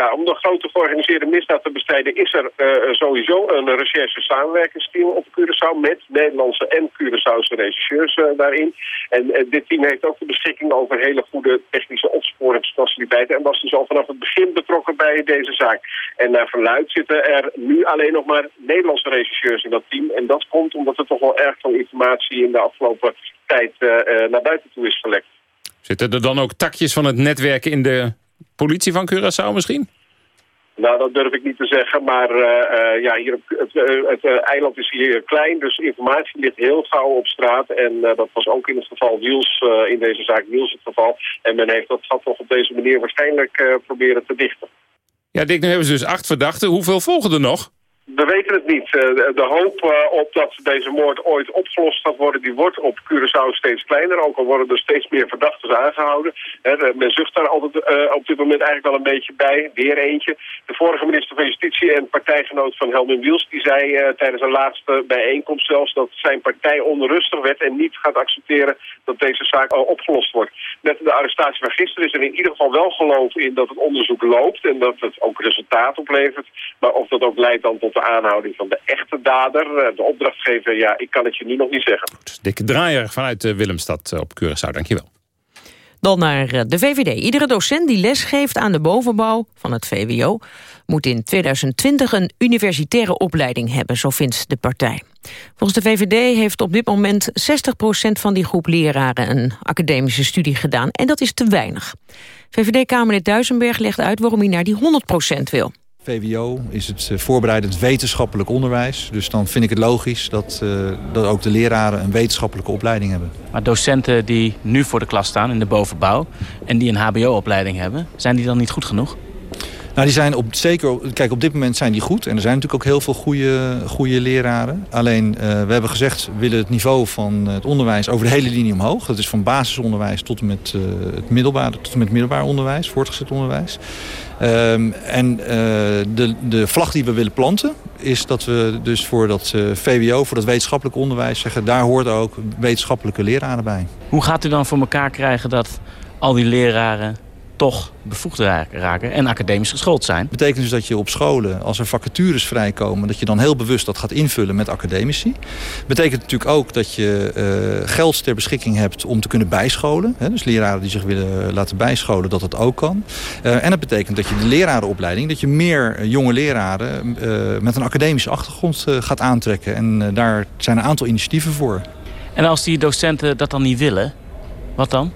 Ja, om de grote georganiseerde misdaad te bestrijden is er uh, sowieso een recherche-samenwerkingsteam op Curaçao met Nederlandse en Curaçaose rechercheurs uh, daarin. En dit team heeft ook de beschikking over hele goede technische opsporingsfaciliteiten en was dus al vanaf het begin betrokken bij deze zaak. En naar verluid zitten er nu alleen nog maar Nederlandse rechercheurs in dat team. En dat komt omdat er toch wel erg veel informatie in de afgelopen tijd naar buiten toe is gelekt. Zitten er dan ook takjes van het netwerken in de politie van Curaçao misschien? Nou, dat durf ik niet te zeggen, maar uh, uh, ja, hier het, uh, het eiland is hier klein, dus informatie ligt heel gauw op straat. En dat was ook in het geval Wiels, in deze zaak Wiels het geval. En men heeft dat gat nog op deze manier waarschijnlijk proberen te dichten. Ja, Dick, nu hebben ze dus acht verdachten. Hoeveel volgen er nog? We weten het niet. De hoop op dat deze moord ooit opgelost gaat worden, die wordt op Curaçao steeds kleiner. Ook al worden er steeds meer verdachten aangehouden. Men zucht daar altijd op dit moment eigenlijk wel een beetje bij. Weer eentje. De vorige minister van Justitie en partijgenoot van Helmin Wiels, die zei tijdens een laatste bijeenkomst zelfs dat zijn partij onrustig werd en niet gaat accepteren dat deze zaak opgelost wordt. Met de arrestatie van gisteren is er in ieder geval wel geloof in dat het onderzoek loopt en dat het ook resultaat oplevert. Maar of dat ook leidt dan tot de aanhouding van de echte dader, de opdrachtgever, ja, ik kan het je nu nog niet zeggen. Goed, Dikke Draaier vanuit Willemstad op Curaçao, dankjewel. Dan naar eh, de VVD. Iedere docent die lesgeeft aan de bovenbouw van het VWO... moet in 2020 een universitaire opleiding hebben, zo vindt de partij. Volgens de VVD heeft op dit moment 60% van die groep leraren... een academische studie gedaan, en dat is te weinig. VVD-Kamerlid Duisenberg legt uit waarom hij naar die 100% wil. VWO is het eh, voorbereidend wetenschappelijk onderwijs. Dus dan vind ik het logisch dat, uh, dat ook de leraren een wetenschappelijke opleiding hebben. Maar docenten die nu voor de klas staan in de bovenbouw... en die een hbo-opleiding hebben, zijn die dan niet goed genoeg? Nou, die zijn op, zeker, kijk, op dit moment zijn die goed. En er zijn natuurlijk ook heel veel goede, goede leraren. Alleen, uh, we hebben gezegd, we willen het niveau van het onderwijs over de hele linie omhoog. Dat is van basisonderwijs tot en met, uh, het, middelbaar, tot met middelbaar onderwijs, voortgezet onderwijs. Um, en uh, de, de vlag die we willen planten is dat we dus voor dat VWO, voor dat wetenschappelijk onderwijs zeggen... daar hoort ook wetenschappelijke leraren bij. Hoe gaat u dan voor elkaar krijgen dat al die leraren toch bevoegd raken en academisch geschoold zijn. Dat betekent dus dat je op scholen, als er vacatures vrijkomen... dat je dan heel bewust dat gaat invullen met academici. betekent natuurlijk ook dat je uh, geld ter beschikking hebt om te kunnen bijscholen. Hè? Dus leraren die zich willen laten bijscholen, dat dat ook kan. Uh, en dat betekent dat je de lerarenopleiding... dat je meer jonge leraren uh, met een academische achtergrond gaat aantrekken. En daar zijn een aantal initiatieven voor. En als die docenten dat dan niet willen, wat dan?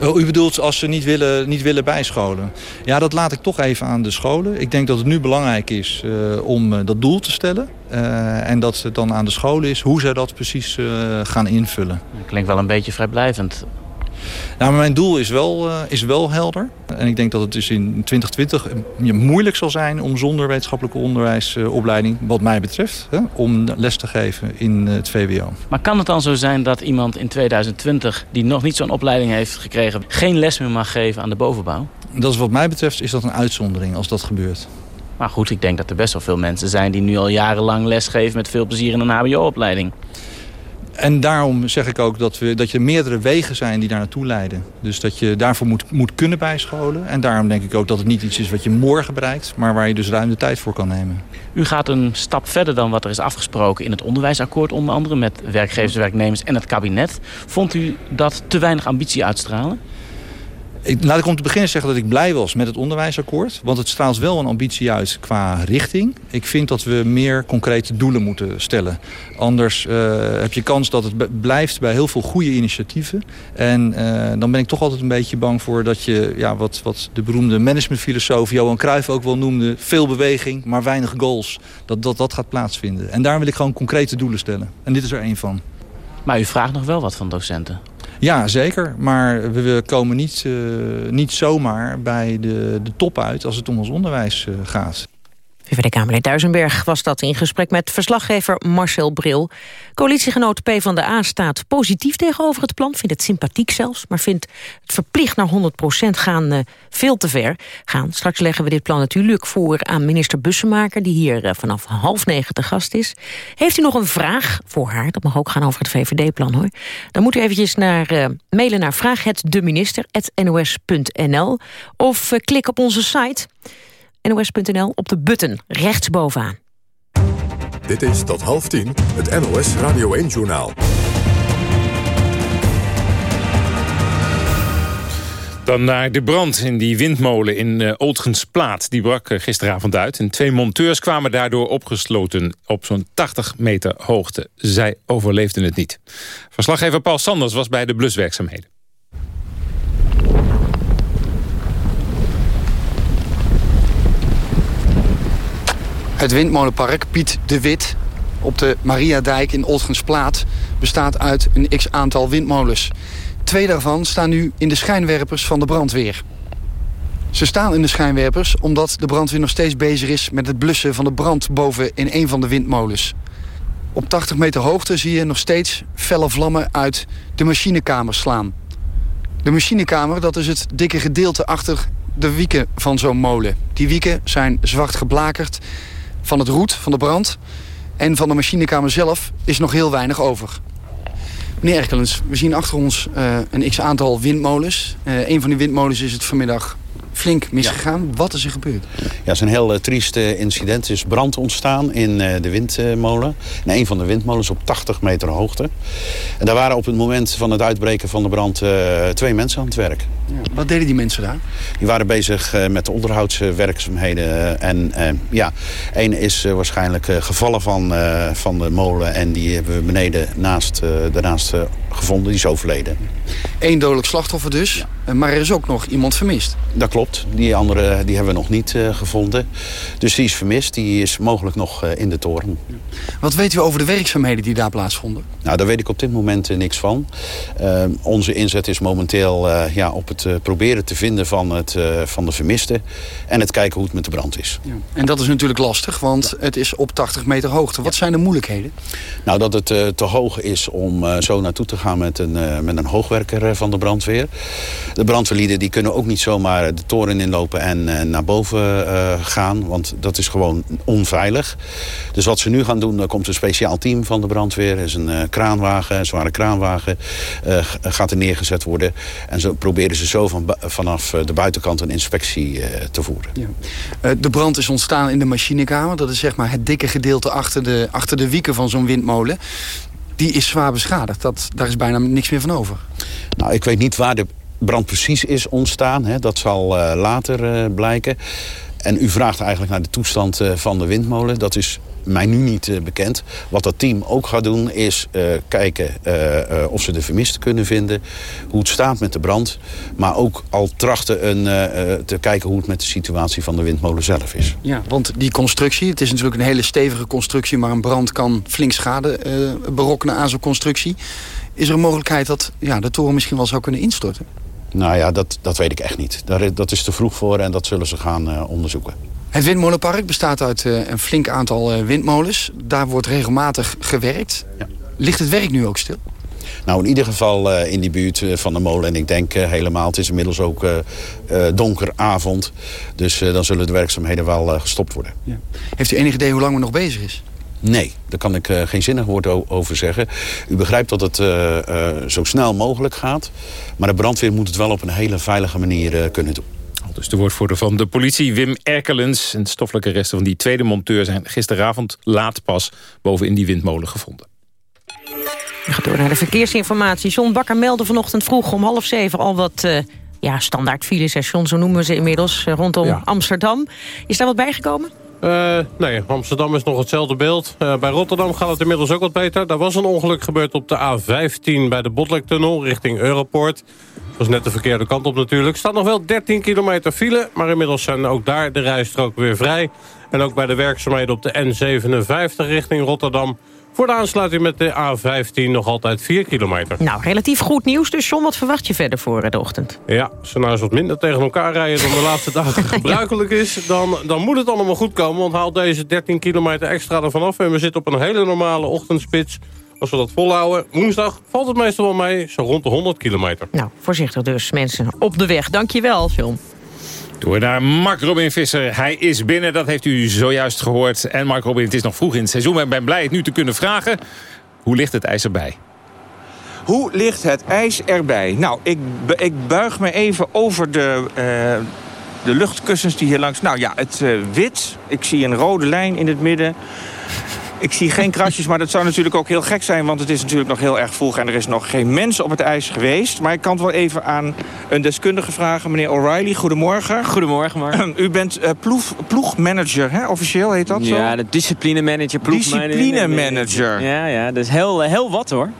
Oh, u bedoelt als ze niet willen, niet willen bijscholen. Ja, dat laat ik toch even aan de scholen. Ik denk dat het nu belangrijk is uh, om uh, dat doel te stellen. Uh, en dat het dan aan de scholen is hoe zij dat precies gaan invullen. Dat klinkt wel een beetje vrijblijvend. Nou, maar mijn doel is wel, uh, is wel helder. En ik denk dat het dus in 2020 uh, moeilijk zal zijn om zonder wetenschappelijke onderwijsopleiding, wat mij betreft, hè, om les te geven in het VWO. Maar kan het dan zo zijn dat iemand in 2020 die nog niet zo'n opleiding heeft gekregen, geen les meer mag geven aan de bovenbouw? Dat is wat mij betreft is dat een uitzondering als dat gebeurt. Maar goed, ik denk dat er best wel veel mensen zijn die nu al jarenlang lesgeven met veel plezier in een hbo-opleiding. En daarom zeg ik ook dat, we, dat je meerdere wegen zijn die daar naartoe leiden. Dus dat je daarvoor moet, moet kunnen bijscholen. En daarom denk ik ook dat het niet iets is wat je morgen bereikt... maar waar je dus ruim de tijd voor kan nemen. U gaat een stap verder dan wat er is afgesproken in het onderwijsakkoord... onder andere met werkgevers, werknemers en het kabinet. Vond u dat te weinig ambitie uitstralen? Ik, laat ik om te beginnen zeggen dat ik blij was met het onderwijsakkoord. Want het straalt wel een ambitie uit qua richting. Ik vind dat we meer concrete doelen moeten stellen. Anders uh, heb je kans dat het blijft bij heel veel goede initiatieven. En uh, dan ben ik toch altijd een beetje bang voor dat je... Ja, wat, wat de beroemde managementfilosoof Johan Cruijff ook wel noemde... veel beweging, maar weinig goals. Dat, dat dat gaat plaatsvinden. En daar wil ik gewoon concrete doelen stellen. En dit is er één van. Maar u vraagt nog wel wat van docenten? Ja, zeker. Maar we komen niet, uh, niet zomaar bij de, de top uit als het om ons onderwijs uh, gaat. VVD-Kamerlid Duisenberg was dat in gesprek met verslaggever Marcel Bril. Coalitiegenoot PvdA staat positief tegenover het plan, vindt het sympathiek zelfs... maar vindt het verplicht naar 100% gaan uh, veel te ver gaan. Straks leggen we dit plan natuurlijk voor aan minister Bussemaker... die hier uh, vanaf half negen te gast is. Heeft u nog een vraag voor haar? Dat mag ook gaan over het VVD-plan, hoor. Dan moet u eventjes naar, uh, mailen naar vraaghetdeminister.nos.nl of klik op onze site nos.nl op de button rechtsbovenaan. Dit is tot half tien het NOS Radio 1-journaal. Dan naar de brand in die windmolen in uh, Oldgensplaat. Die brak uh, gisteravond uit. En twee monteurs kwamen daardoor opgesloten op zo'n 80 meter hoogte. Zij overleefden het niet. Verslaggever Paul Sanders was bij de bluswerkzaamheden. Het windmolenpark Piet de Wit op de Mariadijk in Oltgensplaat bestaat uit een x-aantal windmolens. Twee daarvan staan nu in de schijnwerpers van de brandweer. Ze staan in de schijnwerpers omdat de brandweer nog steeds bezig is... met het blussen van de brand boven in een van de windmolens. Op 80 meter hoogte zie je nog steeds felle vlammen uit de machinekamer slaan. De machinekamer, dat is het dikke gedeelte achter de wieken van zo'n molen. Die wieken zijn zwart geblakerd van het roet van de brand en van de machinekamer zelf is nog heel weinig over. Meneer Erkelens, we zien achter ons uh, een x-aantal windmolens. Uh, een van die windmolens is het vanmiddag 4,5 flink misgegaan. Wat is er gebeurd? Ja, het is een heel uh, triest uh, incident. Er is brand ontstaan in uh, de windmolen. In een van de windmolens op 80 meter hoogte. En daar waren op het moment van het uitbreken van de brand twee mensen aan het werk. Ja. Wat deden die mensen daar? Die waren bezig met de onderhoudswerkzaamheden. en ja, één is waarschijnlijk gevallen van, van de molen. En die hebben we beneden naast, daarnaast gevonden. Die is overleden. Eén dodelijk slachtoffer dus. Maar er is ook nog iemand vermist. Dat klopt. Die andere die hebben we nog niet uh, gevonden. Dus die is vermist. Die is mogelijk nog uh, in de toren. Wat weet u over de werkzaamheden die daar plaatsvonden? Nou, daar weet ik op dit moment uh, niks van. onze inzet is momenteel ja, op het proberen te vinden van, het, van de vermiste. En het kijken hoe het met de brand is. Ja. En dat is natuurlijk lastig, want het is op 80 meter hoogte. Wat zijn de moeilijkheden? Nou, dat het te hoog is om zo naartoe te gaan met een, met een hoogwerker van de brandweer. De brandweerlieden die kunnen ook niet zomaar de toren inlopen en naar boven gaan. Want dat is gewoon onveilig. Dus wat ze nu gaan doen, er komt een speciaal team van de brandweer. Er is een kraanwagen, een zware kraanwagen gaat er neergezet worden. En zo proberen ze zo van, vanaf de buitenkant een inspectie te voeren. Ja. de brand is ontstaan in de machinekamer. Dat is zeg maar het dikke gedeelte achter de, achter de wieken van zo'n windmolen die is zwaar beschadigd. Dat, daar is bijna niks meer van over. Nou, ik weet niet waar de brand precies is ontstaan. Hè. Dat zal uh, later uh, blijken. En u vraagt eigenlijk naar de toestand uh, van de windmolen. Dat is mij nu niet uh, bekend. Wat dat team ook gaat doen is uh, kijken uh, of ze de vermisten kunnen vinden. Hoe het staat met de brand. Maar ook al trachten een, te kijken hoe het met de situatie van de windmolen zelf is. Ja, want die constructie, het is natuurlijk een hele stevige constructie... maar een brand kan flink schade berokkenen aan zo'n constructie. Is er een mogelijkheid dat ja, de toren misschien wel zou kunnen instorten? Nou ja, dat, dat weet ik echt niet. Daar, dat is te vroeg voor en dat zullen ze gaan uh, onderzoeken. Het windmolenpark bestaat uit uh, een flink aantal uh, windmolens. Daar wordt regelmatig gewerkt. Ja. Ligt het werk nu ook stil? Nou, in ieder geval uh, in die buurt van de molen. En ik denk uh, helemaal, het is inmiddels ook uh, donker avond. Dus dan zullen de werkzaamheden wel gestopt worden. Ja. Heeft u enig idee hoe lang men nog bezig is? Nee, daar kan ik geen zinnig woord over zeggen. U begrijpt dat het zo snel mogelijk gaat. Maar de brandweer moet het wel op een hele veilige manier kunnen doen. Dus de woordvoerder van de politie, Wim Erkelens. En de stoffelijke resten van die tweede monteur zijn gisteravond laat pas bovenin die windmolen gevonden. We gaan door naar de verkeersinformatie. John Bakker meldde vanochtend vroeg om half zeven al wat ja, standaard files. John, zo noemen we ze inmiddels, rondom ja. Amsterdam. Is daar wat bijgekomen? Uh, nee, Amsterdam is nog hetzelfde beeld. Uh, bij Rotterdam gaat het inmiddels ook wat beter. Daar was een ongeluk gebeurd op de A15 bij de Botlektunnel richting Europort. Was net de verkeerde kant op natuurlijk. staat nog wel 13 kilometer file, maar inmiddels zijn ook daar de rijstroken weer vrij. En ook bij de werkzaamheden op de N57 richting Rotterdam... Voor de aansluiting met de A15 nog altijd 4 kilometer. Nou, relatief goed nieuws. Dus John, wat verwacht je verder voor de ochtend? Ja, als ze nou eens wat minder tegen elkaar rijden dan de laatste dagen gebruikelijk is... Dan, dan moet het allemaal goed komen. Want haal deze 13 kilometer extra ervan af. En we zitten op een hele normale ochtendspits. Als we dat volhouden, woensdag valt het meestal wel mee. Zo rond de 100 kilometer. Nou, voorzichtig dus, mensen. Op de weg. Dankjewel, John. Door naar Mark Robin Visser. Hij is binnen, dat heeft u zojuist gehoord. En Mark Robin, het is nog vroeg in het seizoen. Ik ben blij het nu te kunnen vragen. Hoe ligt het ijs erbij? Hoe ligt het ijs erbij? Nou, ik, ik buig me even over de, uh, de luchtkussens die hier langs... Nou ja, het uh, wit. Ik zie een rode lijn in het midden. Ik zie geen krasjes, maar dat zou natuurlijk ook heel gek zijn... want het is natuurlijk nog heel erg vroeg en er is nog geen mens op het ijs geweest. Maar ik kan het wel even aan een deskundige vragen. Meneer O'Reilly, goedemorgen. Goedemorgen, Mark. U bent uh, ploeg, ploegmanager, hè? officieel heet dat zo? Ja, de disciplinemanager, ploegmanager. Disciplinemanager. Ja, ja, dat is heel, heel wat hoor.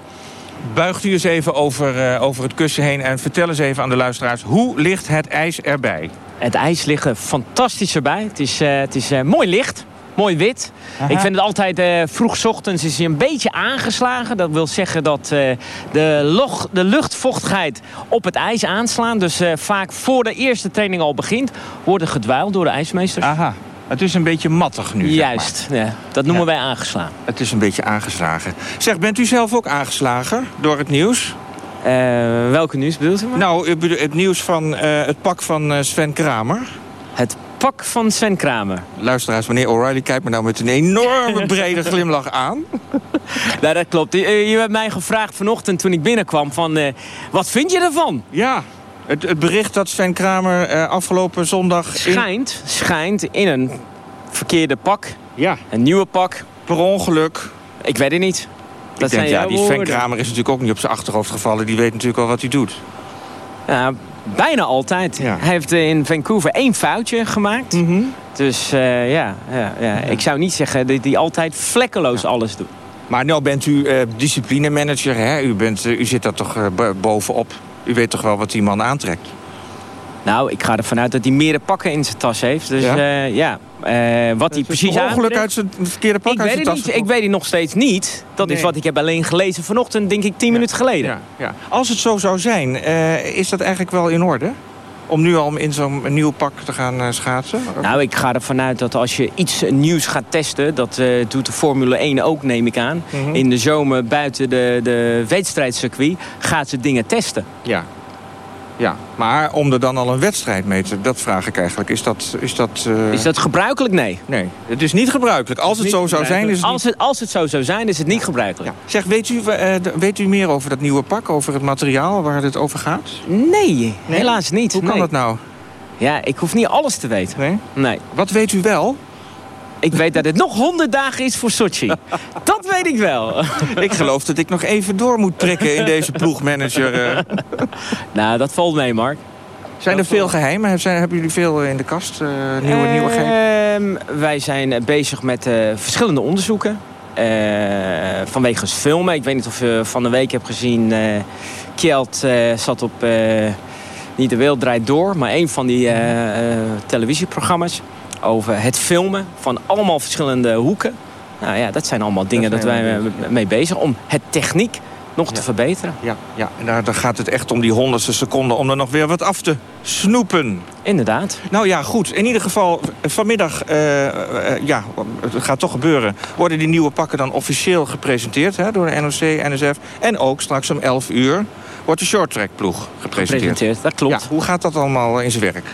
Buigt u eens even over, uh, over het kussen heen en vertel eens even aan de luisteraars... hoe ligt het ijs erbij? Het ijs ligt er fantastisch erbij. Het is, uh, het is mooi licht. Mooi wit. Aha. Ik vind het altijd uh, vroeg ochtends is hij een beetje aangeslagen. Dat wil zeggen dat uh, de, log, de luchtvochtigheid op het ijs aanslaan. Dus uh, vaak voor de eerste training al begint, worden gedwijld door de ijsmeesters. Aha. Het is een beetje mattig nu. Juist, zeg maar. ja, dat noemen ja. wij aangeslagen. Het is een beetje aangeslagen. Zeg, bent u zelf ook aangeslagen door het nieuws? welke nieuws bedoelt u? Maar? Nou, het nieuws van het pak van Sven Kramer. Het pak van Sven Kramer. Luisteraars, meneer O'Reilly kijkt me nou met een enorme brede glimlach aan. nou, dat klopt. Je, je hebt mij gevraagd vanochtend toen ik binnenkwam van... Uh, wat vind je ervan? Ja. Het, het bericht dat Sven Kramer uh, afgelopen zondag... Schijnt, in... schijnt in een verkeerde pak. Ja. Een nieuwe pak. Per ongeluk. Ik weet het niet. Dat denk, zijn ja, die Sven Kramer is natuurlijk ook niet op zijn achterhoofd gevallen. Die weet natuurlijk al wat hij doet. Ja, bijna altijd. Ja. Hij heeft in Vancouver één foutje gemaakt. Mm -hmm. Dus uh, ja, ja, ja, ik zou niet zeggen dat hij altijd vlekkeloos alles doet. Maar nu bent u uh, disciplinemanager, hè? U, bent, uh, u zit daar toch bovenop. U weet toch wel wat die man aantrekt? Nou, ik ga ervan uit dat hij meerdere pakken in zijn tas heeft. Dus ja, ja. Wat hij precies ongeluk uit zijn verkeerde pak ik uit weet zijn tas niet. Ik weet het nog steeds niet. Dat nee. is wat ik heb alleen gelezen vanochtend, denk ik, tien ja. minuten geleden. Ja, ja. Als het zo zou zijn, uh, is dat eigenlijk wel in orde? Om nu al in zo'n nieuw pak te gaan uh, schaatsen? Nou, ik ga ervan uit dat als je iets nieuws gaat testen... dat uh, doet de Formule 1 ook, neem ik aan. Mhm. Mm -hmm. In de zomer buiten de, de wedstrijdcircuit gaat ze dingen testen. Ja. Ja, maar om er dan al een wedstrijd mee te... dat vraag ik eigenlijk. Is dat... Is dat, uh... is dat gebruikelijk? Nee. Nee, het is niet gebruikelijk. Als het, het zo zou zijn, is het als het, als het zo zou zijn, is het niet gebruikelijk. Ja. Zeg, weet u, uh, weet u meer over dat nieuwe pak? Over het materiaal waar het over gaat? Nee, nee? helaas niet. Hoe kan nee. dat nou? Ja, ik hoef niet alles te weten. Nee? Nee. Wat weet u wel? Ik weet dat het nog 100 dagen is voor Sochi. dat weet ik wel. ik geloof dat ik nog even door moet prikken in deze ploegmanager. Uh... nou, dat valt mee, Mark. Zijn er veel geheimen? Zijn, hebben jullie veel in de kast? Uh, nieuwe, uh, nieuwe geheimen? Wij zijn bezig met uh, verschillende onderzoeken. vanwege het filmen. Ik weet niet of je van de week hebt gezien... Kjeld zat op... niet de wereld draait door, maar een van die televisieprogramma's over het filmen van allemaal verschillende hoeken. Nou ja, dat zijn allemaal dingen dat, dat wij mee bezig om het techniek nog ja. te verbeteren. Ja, ja. en daar, daar gaat het echt om die honderdste seconde om er nog weer wat af te snoepen. Inderdaad. Nou ja, goed. In ieder geval, vanmiddag, uh, uh, ja, het gaat toch gebeuren... worden die nieuwe pakken dan officieel gepresenteerd hè, door de NOC, NSF. En ook straks om 11 uur wordt de shorttrackploeg gepresenteerd. gepresenteerd. Dat klopt. Ja, hoe gaat dat allemaal in zijn werk?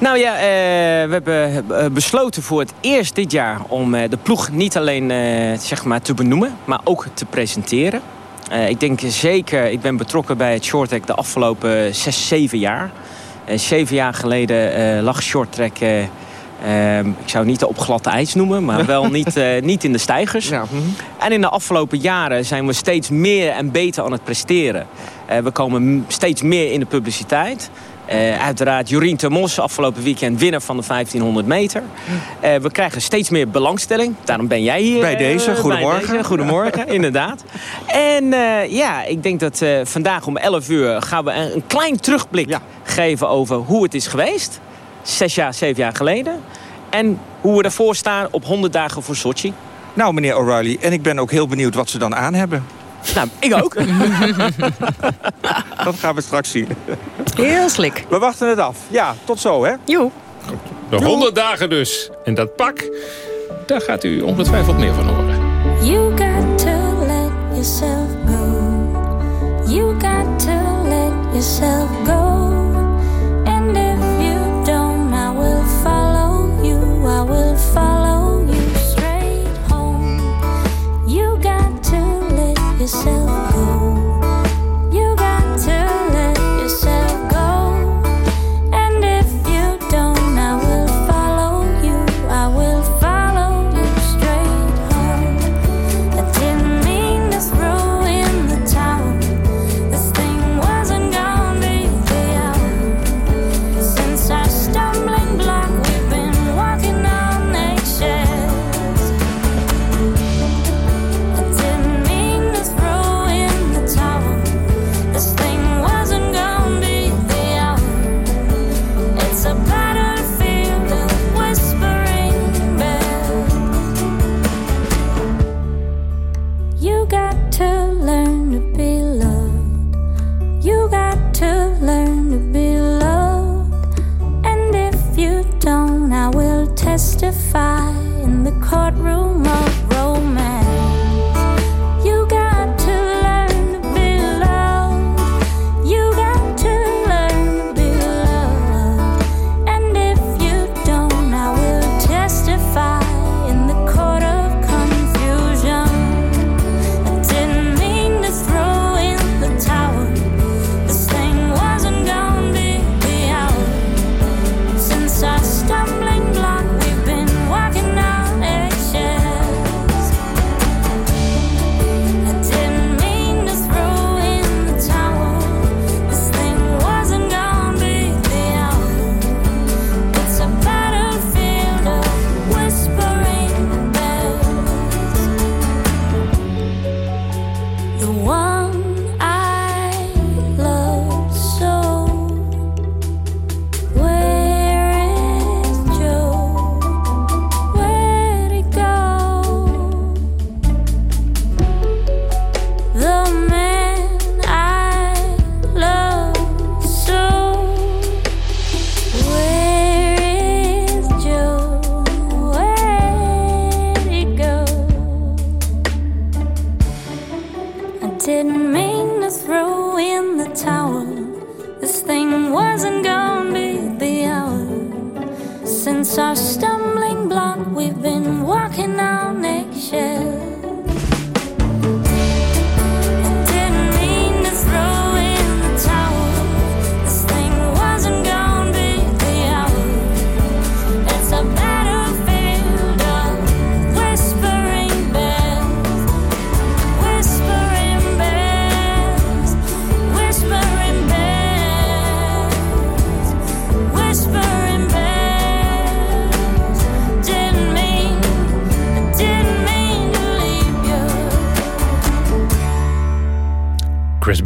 Nou ja, uh, we hebben besloten voor het eerst dit jaar... om de ploeg niet alleen zeg maar te benoemen, maar ook te presenteren. Ik denk zeker, ik ben betrokken bij het shorttrack de afgelopen 6, 7 jaar. Zeven jaar geleden lag shorttrack, ehm, ik zou het niet de opgladde ijs noemen, maar wel niet, niet in de stijgers. Ja. Mm -hmm. En in de afgelopen jaren zijn we steeds meer en beter aan het presteren. we komen steeds meer in de publiciteit. Uh, uiteraard Jorien Termos, afgelopen weekend winnaar van de 1500 meter. Uh, we krijgen steeds meer belangstelling. Daarom ben jij hier. Bij deze, uh, goedemorgen. Bij deze. Goedemorgen, inderdaad. En ja, ik denk dat vandaag om 11 uur gaan we een, een klein terugblik ja. geven over hoe het is geweest. Zes jaar, zeven jaar geleden. En hoe we ervoor staan op 100 dagen voor Sochi. Nou, meneer O'Reilly, en ik ben ook heel benieuwd wat ze dan aan hebben. Nou, ik ook. dat gaan we straks zien. Heel slik. We wachten het af. Ja, tot zo, hè? Joe. De 100 dagen dus. En dat pak, daar gaat u ongetwijfeld meer van horen. You got to let yourself go. You got to let yourself go. Yourself go.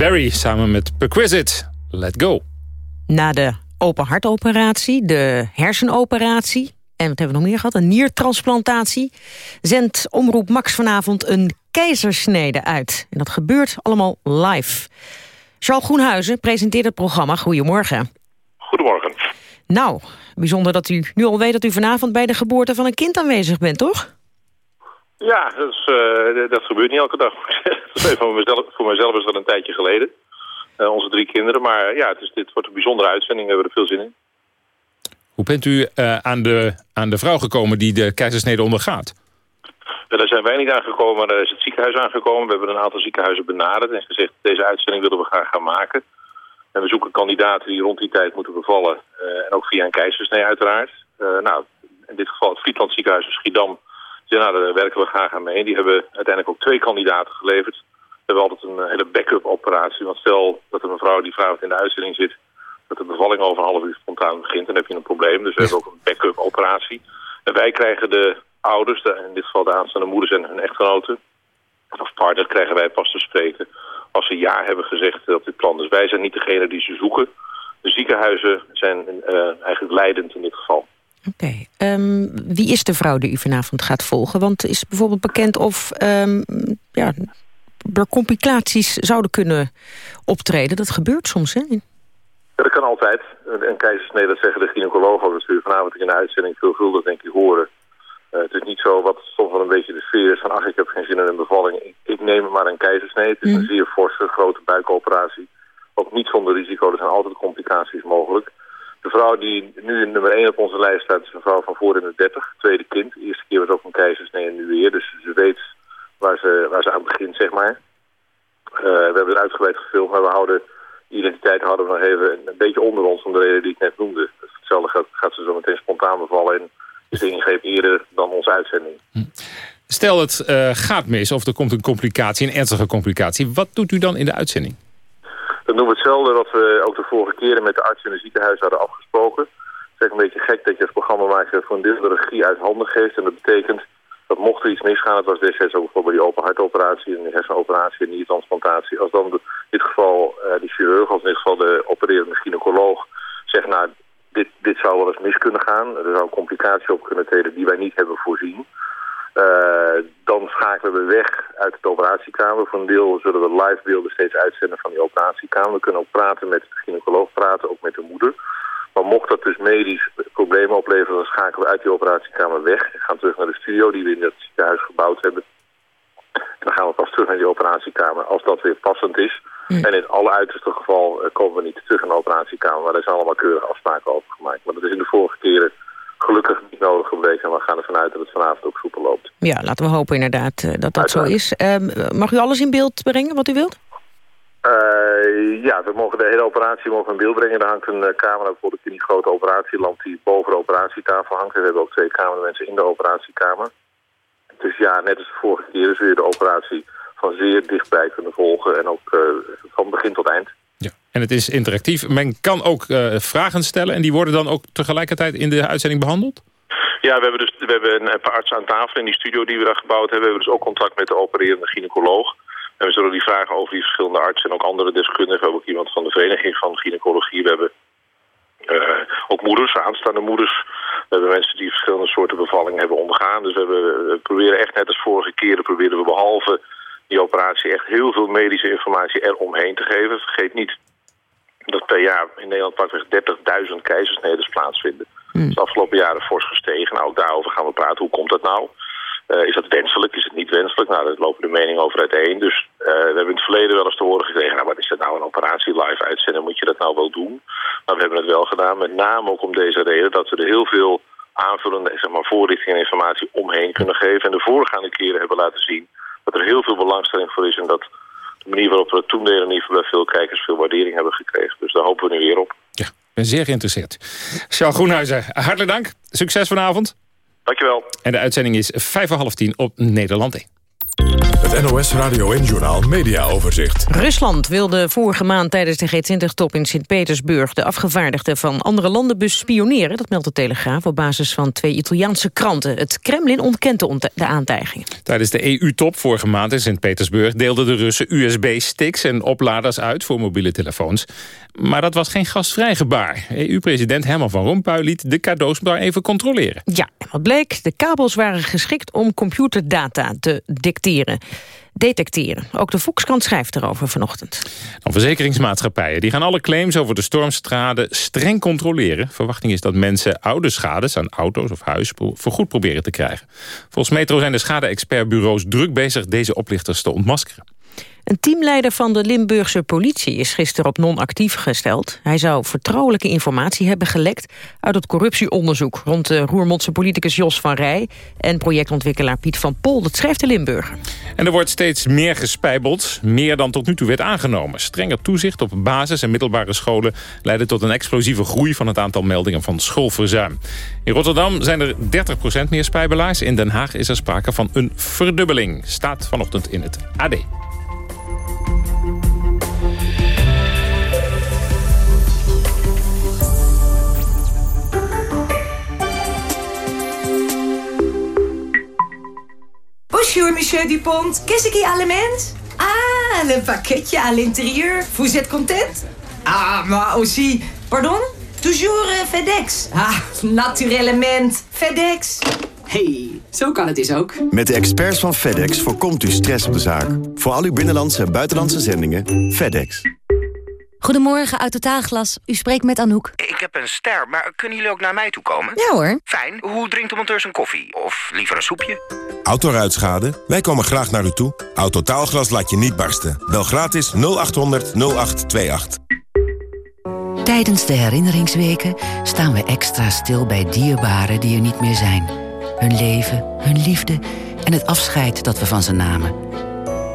Berry samen met Perquisite. Let go. Na de open hartoperatie, de hersenoperatie... en wat hebben we nog meer gehad? Een niertransplantatie... zendt Omroep Max vanavond een keizersnede uit. En dat gebeurt allemaal live. Charles Groenhuizen presenteert het programma. Goedemorgen. Goedemorgen. Nou, bijzonder dat u nu al weet dat u vanavond... bij de geboorte van een kind aanwezig bent, toch? Ja, dat, is, eh, dat gebeurt niet elke dag. Dat is voor, mezelf, voor mezelf is dat een tijdje geleden. Eh, onze drie kinderen. Maar ja, het is, dit wordt een bijzondere uitzending. We hebben er veel zin in. Hoe bent u eh, aan, de, aan de vrouw gekomen die de keizersnede ondergaat? Daar zijn wij niet aangekomen, maar daar is het ziekenhuis aangekomen. We hebben een aantal ziekenhuizen benaderd en gezegd... deze uitzending willen we graag gaan maken. En we zoeken kandidaten die rond die tijd moeten bevallen. en ook via een keizersnee uiteraard. Nou, in dit geval het Friedland ziekenhuis in Schiedam. Ja, daar werken we graag aan mee. Die hebben uiteindelijk ook twee kandidaten geleverd. We hebben altijd een eh, hele backup operatie. Want stel dat een vrouw die vanavond in de uitzending zit... dat de bevalling over een half uur spontaan begint, dan heb je een probleem. Dus we hebben ook een backup operatie. En wij krijgen de ouders, de- in dit geval de aanstaande moeders en hun echtgenoten... of partners krijgen wij pas te spreken als ze ja hebben gezegd op dit plan. Dus wij zijn niet degene die ze zoeken. De ziekenhuizen zijn eh, eigenlijk leidend in dit geval. Oké. Ehm, wie is de vrouw die u vanavond gaat volgen? Want is bijvoorbeeld bekend of ehm, ja, er complicaties zouden kunnen optreden? Dat gebeurt soms, hè? Ja, dat kan altijd. Een, keizersnee, dat zeggen de gynaecologen. Dat zul je vanavond in de uitzending veelvuldig denk ik horen. Eh, het is niet zo wat soms wel een beetje de sfeer is van... ach, ik heb geen zin in een bevalling. Ik, ik neem maar een keizersnee. Het is een zeer forse, grote buikoperatie. Ook niet zonder risico. Er zijn altijd complicaties mogelijk. De vrouw die nu nummer 1 op onze lijst staat... is een vrouw van voor in de 30, tweede kind. De eerste keer was ook een keizersnee en nu weer. Dus ze weet waar ze, waar ze aan begint, zeg maar. Eh, we hebben het uitgebreid gefilmd, maar we houden... De identiteit houden we nog even een beetje onder ons... om de reden die ik net noemde. Hetzelfde gaat, gaat ze zo meteen spontaan bevallen... en is de ingreep eerder dan onze uitzending. Stel het eh, gaat mis of er komt een complicatie, een ernstige complicatie. Wat doet u dan in de uitzending? Doen we hetzelfde wat we ook de vorige keren met de arts in het ziekenhuis hadden afgesproken. Het is een beetje gek dat je als programmamaker voor een deel de regie uit handen geeft. En dat betekent dat mocht er iets misgaan, het was destijds ook bijvoorbeeld die open hartoperatie en hersenoperatie en niertransplantatie. Als dan in dit geval uh, die chirurg, of in dit geval de opererende gynaecoloog, zegt nou, dit, dit zou wel eens mis kunnen gaan. Er zou een complicatie op kunnen treden die wij niet hebben voorzien. Uh, dan schakelen we weg uit de operatiekamer. Voor een deel zullen we live beelden steeds uitzenden van die operatiekamer. We kunnen ook praten met de gynaecoloog, praten ook met de moeder. Maar mocht dat dus medisch problemen opleveren, dan schakelen we uit die operatiekamer weg. En gaan terug naar de studio die we in het ziekenhuis gebouwd hebben. En dan gaan we pas terug naar die operatiekamer als dat weer passend is. Mm. En in alle uiterste geval uh, komen we niet terug in de operatiekamer. Maar daar zijn allemaal keurige afspraken over gemaakt. Maar dat is in de vorige keren gelukkig niet nodig gebleken. En we gaan ervan uit dat het vanavond ook soepel loopt. Ja, laten we hopen inderdaad uh, dat dat Uiteraard. zo is. Uh, mag u alles in beeld brengen wat u wilt? Uh, ja, we mogen de hele operatie mogen in beeld brengen. Er hangt een uh, camera bijvoorbeeld in die grote operatielamp die boven de operatietafel hangt. We hebben ook twee cameramensen in de operatiekamer. Dus ja, net als de vorige keer zul je de operatie van zeer dichtbij kunnen volgen. En ook uh, van begin tot eind. En het is interactief. Men kan ook vragen stellen en die worden dan ook tegelijkertijd in de uitzending behandeld? Ja, we hebben, dus, we hebben een paar artsen aan tafel in die studio die we daar gebouwd hebben. We hebben dus ook contact met de opererende gynaecoloog. En we zullen die vragen over die verschillende artsen en ook andere deskundigen. We hebben ook iemand van de Vereniging van Gynaecologie. We hebben uh, ook moeders, aanstaande moeders. We hebben mensen die verschillende soorten bevallingen hebben ondergaan. Dus we, hebben, we proberen echt net als vorige keren proberen we behalve die operatie echt heel veel medische informatie eromheen te geven. Vergeet niet dat per jaar in Nederland pakweg 30.000 keizersnedes plaatsvinden. Hmm. Dat is de afgelopen jaren fors gestegen. Nou, ook daarover gaan we praten. Hoe komt dat nou? Uh, is dat wenselijk? Is het niet wenselijk? Nou, daar lopen de meningen over uiteen. Dus uh, we hebben in het verleden wel eens te horen gekregen... nou, wat is dat nou, een operatie live uitzenden? Moet je dat nou wel doen? Maar we hebben het wel gedaan, met name ook om deze reden... dat we er heel veel aanvullende zeg maar, voorlichting en informatie omheen kunnen geven. En de voorgaande keren hebben laten zien dat er heel veel belangstelling voor is... en dat de manier waarop we het toen deden in ieder geval bij veel kijkers veel waardering hebben gekregen. Dus daar hopen we nu weer op. Ja, ik ben zeer geïnteresseerd. Charles Groenhuizen, hartelijk dank. Succes vanavond. Dankjewel. En de uitzending is vijf voor half tien op Nederland 1. Het NOS Radio en Journaal Media Overzicht. Rusland wilde vorige maand tijdens de G20-top in Sint-Petersburg... de afgevaardigden van andere landen bespioneren. Dat meldt de Telegraaf op basis van twee Italiaanse kranten. Het Kremlin ontkent de, de aantijgingen. Tijdens de EU-top vorige maand in Sint-Petersburg... deelden de Russen USB-sticks en opladers uit voor mobiele telefoons. Maar dat was geen gastvrij gebaar. EU-president Herman van Rompuy liet de cadeaus maar even controleren. Ja, en wat bleek? De kabels waren geschikt om computerdata te dicteren detecteren. Ook de Volkskrant schrijft erover vanochtend. Dan verzekeringsmaatschappijen die gaan alle claims over de stormstrade streng controleren. Verwachting is dat mensen oude schades aan auto's of huis vergoed proberen te krijgen. Volgens Metro zijn de schade-expertbureaus druk bezig deze oplichters te ontmaskeren. Een teamleider van de Limburgse politie is gisteren op non-actief gesteld. Hij zou vertrouwelijke informatie hebben gelekt uit het corruptieonderzoek rond de Roermondse politicus Jos van Rij en projectontwikkelaar Piet van Pol. Dat schrijft de Limburger. En er wordt steeds meer gespijbeld, meer dan tot nu toe werd aangenomen. Strenger toezicht op basis- en middelbare scholen leidde tot een explosieve groei van het aantal meldingen van schoolverzuim. In Rotterdam zijn er 30% meer spijbelaars. In Den Haag is er sprake van een verdubbeling. Staat vanochtend in het AD. Bonjour, monsieur Dupont. Qu'est-ce qui allemand? Ah, le pakketje à l'intérieur. Vous êtes content? Ah, moi aussi. Pardon? Toujours uh, FedEx. Ah, naturellement. FedEx. Hey, zo kan het dus ook. Met de experts van FedEx voorkomt u stress op de zaak. Voor al uw binnenlandse en buitenlandse zendingen, FedEx. Goedemorgen, uit Totaalglas. U spreekt met Anouk. Ik heb een ster, maar kunnen jullie ook naar mij toe komen? Ja hoor. Fijn. Hoe drinkt de monteur zijn koffie? Of liever een soepje? Autoruitschade? Wij komen graag naar u toe. Autotaalglas laat je niet barsten. Bel gratis 0800 0828. Tijdens de herinneringsweken staan we extra stil bij dierbaren die er niet meer zijn. Hun leven, hun liefde en het afscheid dat we van ze namen.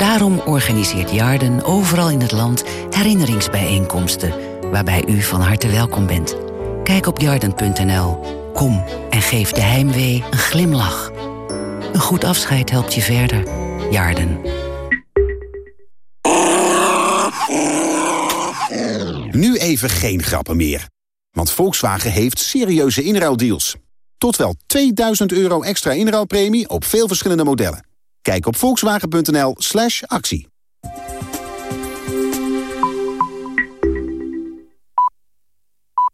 Daarom organiseert Jarden overal in het land herinneringsbijeenkomsten... waarbij u van harte welkom bent. Kijk op jarden.nl. Kom en geef de heimwee een glimlach. Een goed afscheid helpt je verder. Jarden. Nu even geen grappen meer. Want Volkswagen heeft serieuze inruildeals. Tot wel 2000 euro extra inruilpremie op veel verschillende modellen. Kijk op volkswagen.nl slash actie.